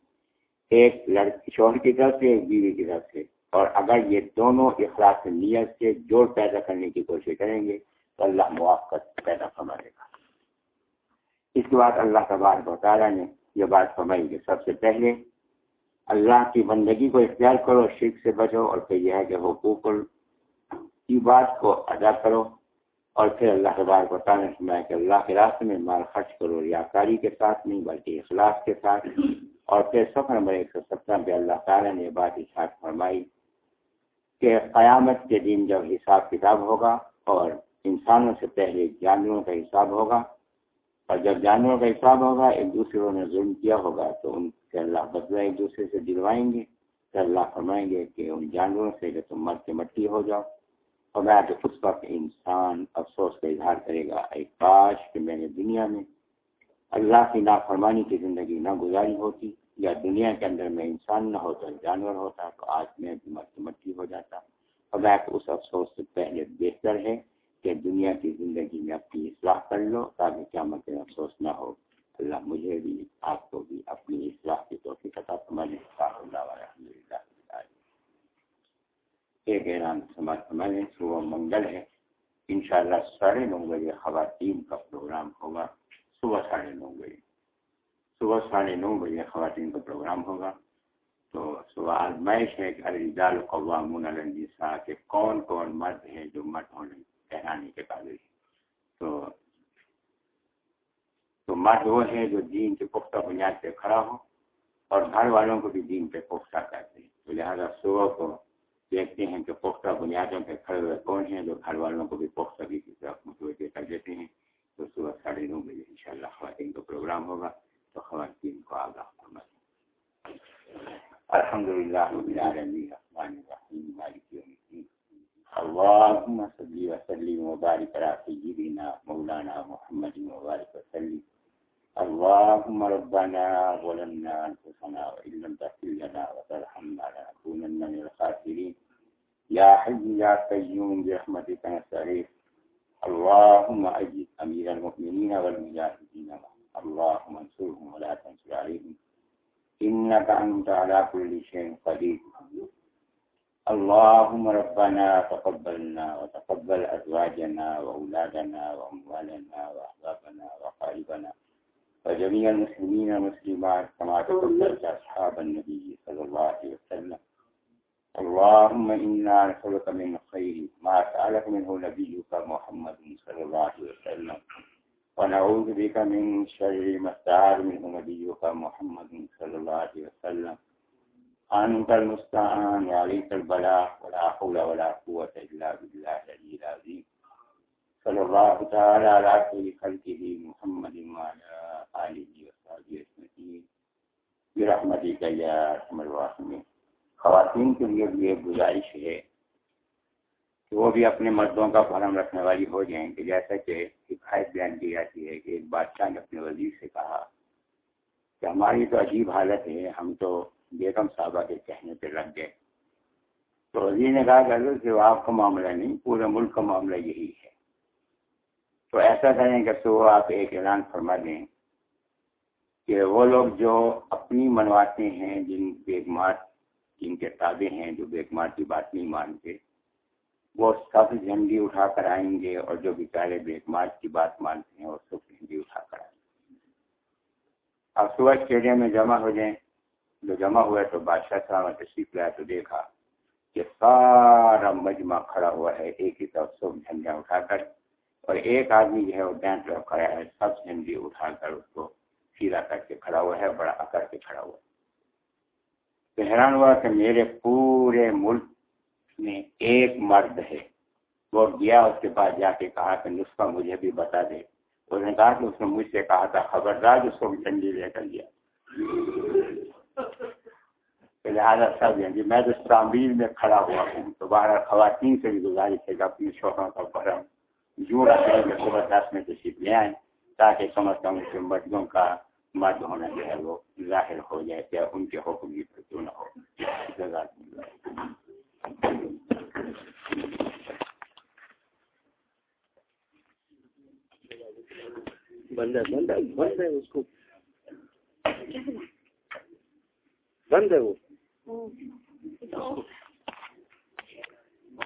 ایک لڑکی، شوہر کی طرف سے، ایک بیوی کی طرف سے۔ اور اگر یہ دونوں اخلاق نیت سے جوڑ پیدا کرنے کی کوشش کریں گے، تو اللہ موافقت پیدا فرمائے گا۔ اس کے بعد اللہ تبارک تعالیٰ نے یہ بات فرمائی کہ سب سے پہلے اللہ کی بندگی کو اختیار کرو، شرک سے بچو، اور پھر یہ ہے کہ حقوق کی بات کو ادا کرو۔ اور پھر اللہ تبارک تعالیٰ نے فرمایا کہ اللہ کے راستے میں مال خرچ کرو، ریاکاری کے ساتھ نہیں، بلکہ اخلاص کے ساتھ۔ اور پھر سفر نمبر ایک سو سترہ پہ اللہ تعالیٰ نے بات اشاعت فرمائی کہ قیامت کے دن جب حساب کتاب ہوگا اور انسانوں سے پہلے جانوروں کا حساب ہوگا اور جب جانوروں کا حساب ہوگا، ایک دوسروں نے ظلم کیا ہوگا تو ان سے اللہ بدلا ایک دوسرے سے دلوائیں گے۔ تو اللہ فرمائیں گے کہ ان جانوروں سے کہ تم مر کے مٹی ہو جاؤ۔ اور میں اس وقت انسان افسوس کا اظہار کرے گا اے کاش کہ میں نے دنیا میں اللہ کی نافرمانی کی زندگی نہ گزاری ہوتی یا دنیا کے اندر میں انسان نہ ہوتا، جانور ہوتا تو آج میں مٹی مٹی ہو جاتا۔ اور میں اس افسوس سے پہلے بہتر ہے کہ دنیا کی زندگی میں اپنی اصلاح کر لو تاکہ کیا مت افسوس نہ ہو۔ اللہ مجھے بھی، آپ کو بھی اپنی اصلاح کی توفیق عطا فرمائے۔ ایک اعلان سماج سمجھیں صبح منگل ہے۔ انشاءاللہ ساڑھے نو بجے خواتین کا پروگرام ہوگا۔ صبح ساڑھے نو بجے۔ صبح ساڑھے نو بجے خواتین کا پروگرام ہوگا۔ تو صبح آزمائش ہے کہ الجال قوام النساء کے کون کون مرد ہیں جو مرد ہونے کہرانے کے قابل تو تو مرد وہ ہے جو دین کے پختہ بنیاد پہ کھڑا ہو اور گھر والوں کو بھی دین پہ پختہ کرتے ہیں۔ تو لہٰذا صبح کو دیکھتے ہیں کہ پختہ بنیادوں پہ کھڑے ہوئے کون ہیں جو گھر والوں کو بھی پختہ کی طرف متوجہ کر دیتے ہیں۔ تو صبح ساڑھے نو بجے ان شاء اللہ خواتین کا پروگرام ہوگا، تو خواتین کو آگاہ الحمد للہ اللهم صل وسلم وبارك على سيدنا مولانا محمد وبارك وسلم اللهم ربنا ظلمنا انفسنا وان لم تغفر لنا وترحمنا لنكونن من الخاسرين يا حي يا قيوم برحمتك نستغيث اللهم اجد أمير المؤمنين والمجاهدين. اللهم انصرهم ولا تنصر عليهم. إنك أنت على كل شيء قدير. اللهم ربنا تقبلنا وتقبل أزواجنا وأولادنا وأموالنا وأحبابنا وقاربنا وجميع المسلمين والمسلمات كما تقبلت أصحاب النبي صلى الله عليه وسلم اللهم أنا نسالك من خير ما سألك منه نبيك محمد صلى الله عليه وسلم. ونعوذ بك من شر ما استعاذ منه نبيك محمد صلى الله عليه وسلم. أنت المستعان وعليك البلاء ولا حول ولا قوة إلا بالله العلي العظيم. صلى الله تعالى على كل خلقه محمد وعلى آله وصحبه أجمعين. برحمتك يا أرحم الراحمين. خواتین کے لیے بھی ایک گزارش ہے کہ وہ بھی اپنے مردوں کا فارم رکھنے والی ہو جائیں کہ جیسا کہ حکایت بیان کی جاتی ہے کہ ایک بادشاہ نے اپنے وزیر سے کہا کہ ہماری تو عجیب حالت ہے، ہم تو بیگم صاحبہ کے کہنے پہ لگ گئے۔ تو وزیر نے کہا کہ وہ آپ کا معاملہ نہیں، پورے ملک کا معاملہ یہی ہے۔ تو ایسا کریں کہ تو آپ ایک اعلان فرما دیں کہ وہ لوگ جو اپنی منواتے ہیں، جن بیگمات جن کے تابع ہیں جو بیگمات کی بات نہیں مانتے۔ وہ سب جھنڈی اٹھا کر آئیں گے اور جو بیچارے بیگمات کی بات مانتے ہیں وہ سب جھنڈی اٹھا کر آئیں گے۔ اب صبح اسٹیڈیم میں جمع ہو جائیں۔ جو جمع ہوئے تو بادشاہ صاحب تشریف لایا تو دیکھا کہ سارا مجمع کھڑا ہوا ہے۔ ایک ہی طرف سب جھنڈیاں اٹھا کر اور ایک آدمی جو ہے وہ ڈین طرف کھڑا ہے۔ سب جھنڈی اٹھا کر اس کو سیدھا کر کے کھڑا ہوا ہے، بڑا اکڑ کے کھڑا ہوا تو حیران ہوا کہ میرے پورے ملک میں ایک مرد ہے۔ وہ گیا اس کے پاس جا کے کہا کہ نسخہ مجھے بھی بتا دے۔ اس نے کہا کہ اس نے مجھ سے کہا تھا، خبردار اس کو جھنڈی لے کر گیا۔ لہٰذا سب جی میں تو تعمیر میں کھڑا ہوا ہوں۔ تو خواتین سے بھی گزارش ہے کہ اپنی شوقوں کا برم یوں رکھیں کہ صبح دس میں تشریف لے آئیں تاکہ کم از کم کے مردوں کا مرد ہونا جو ہے وہ ظاہر ہو جائے کہ ان کے حکم کی کیوں نہ ہو بند ہے بند ہے بند ہے اس کو بند ہے وہ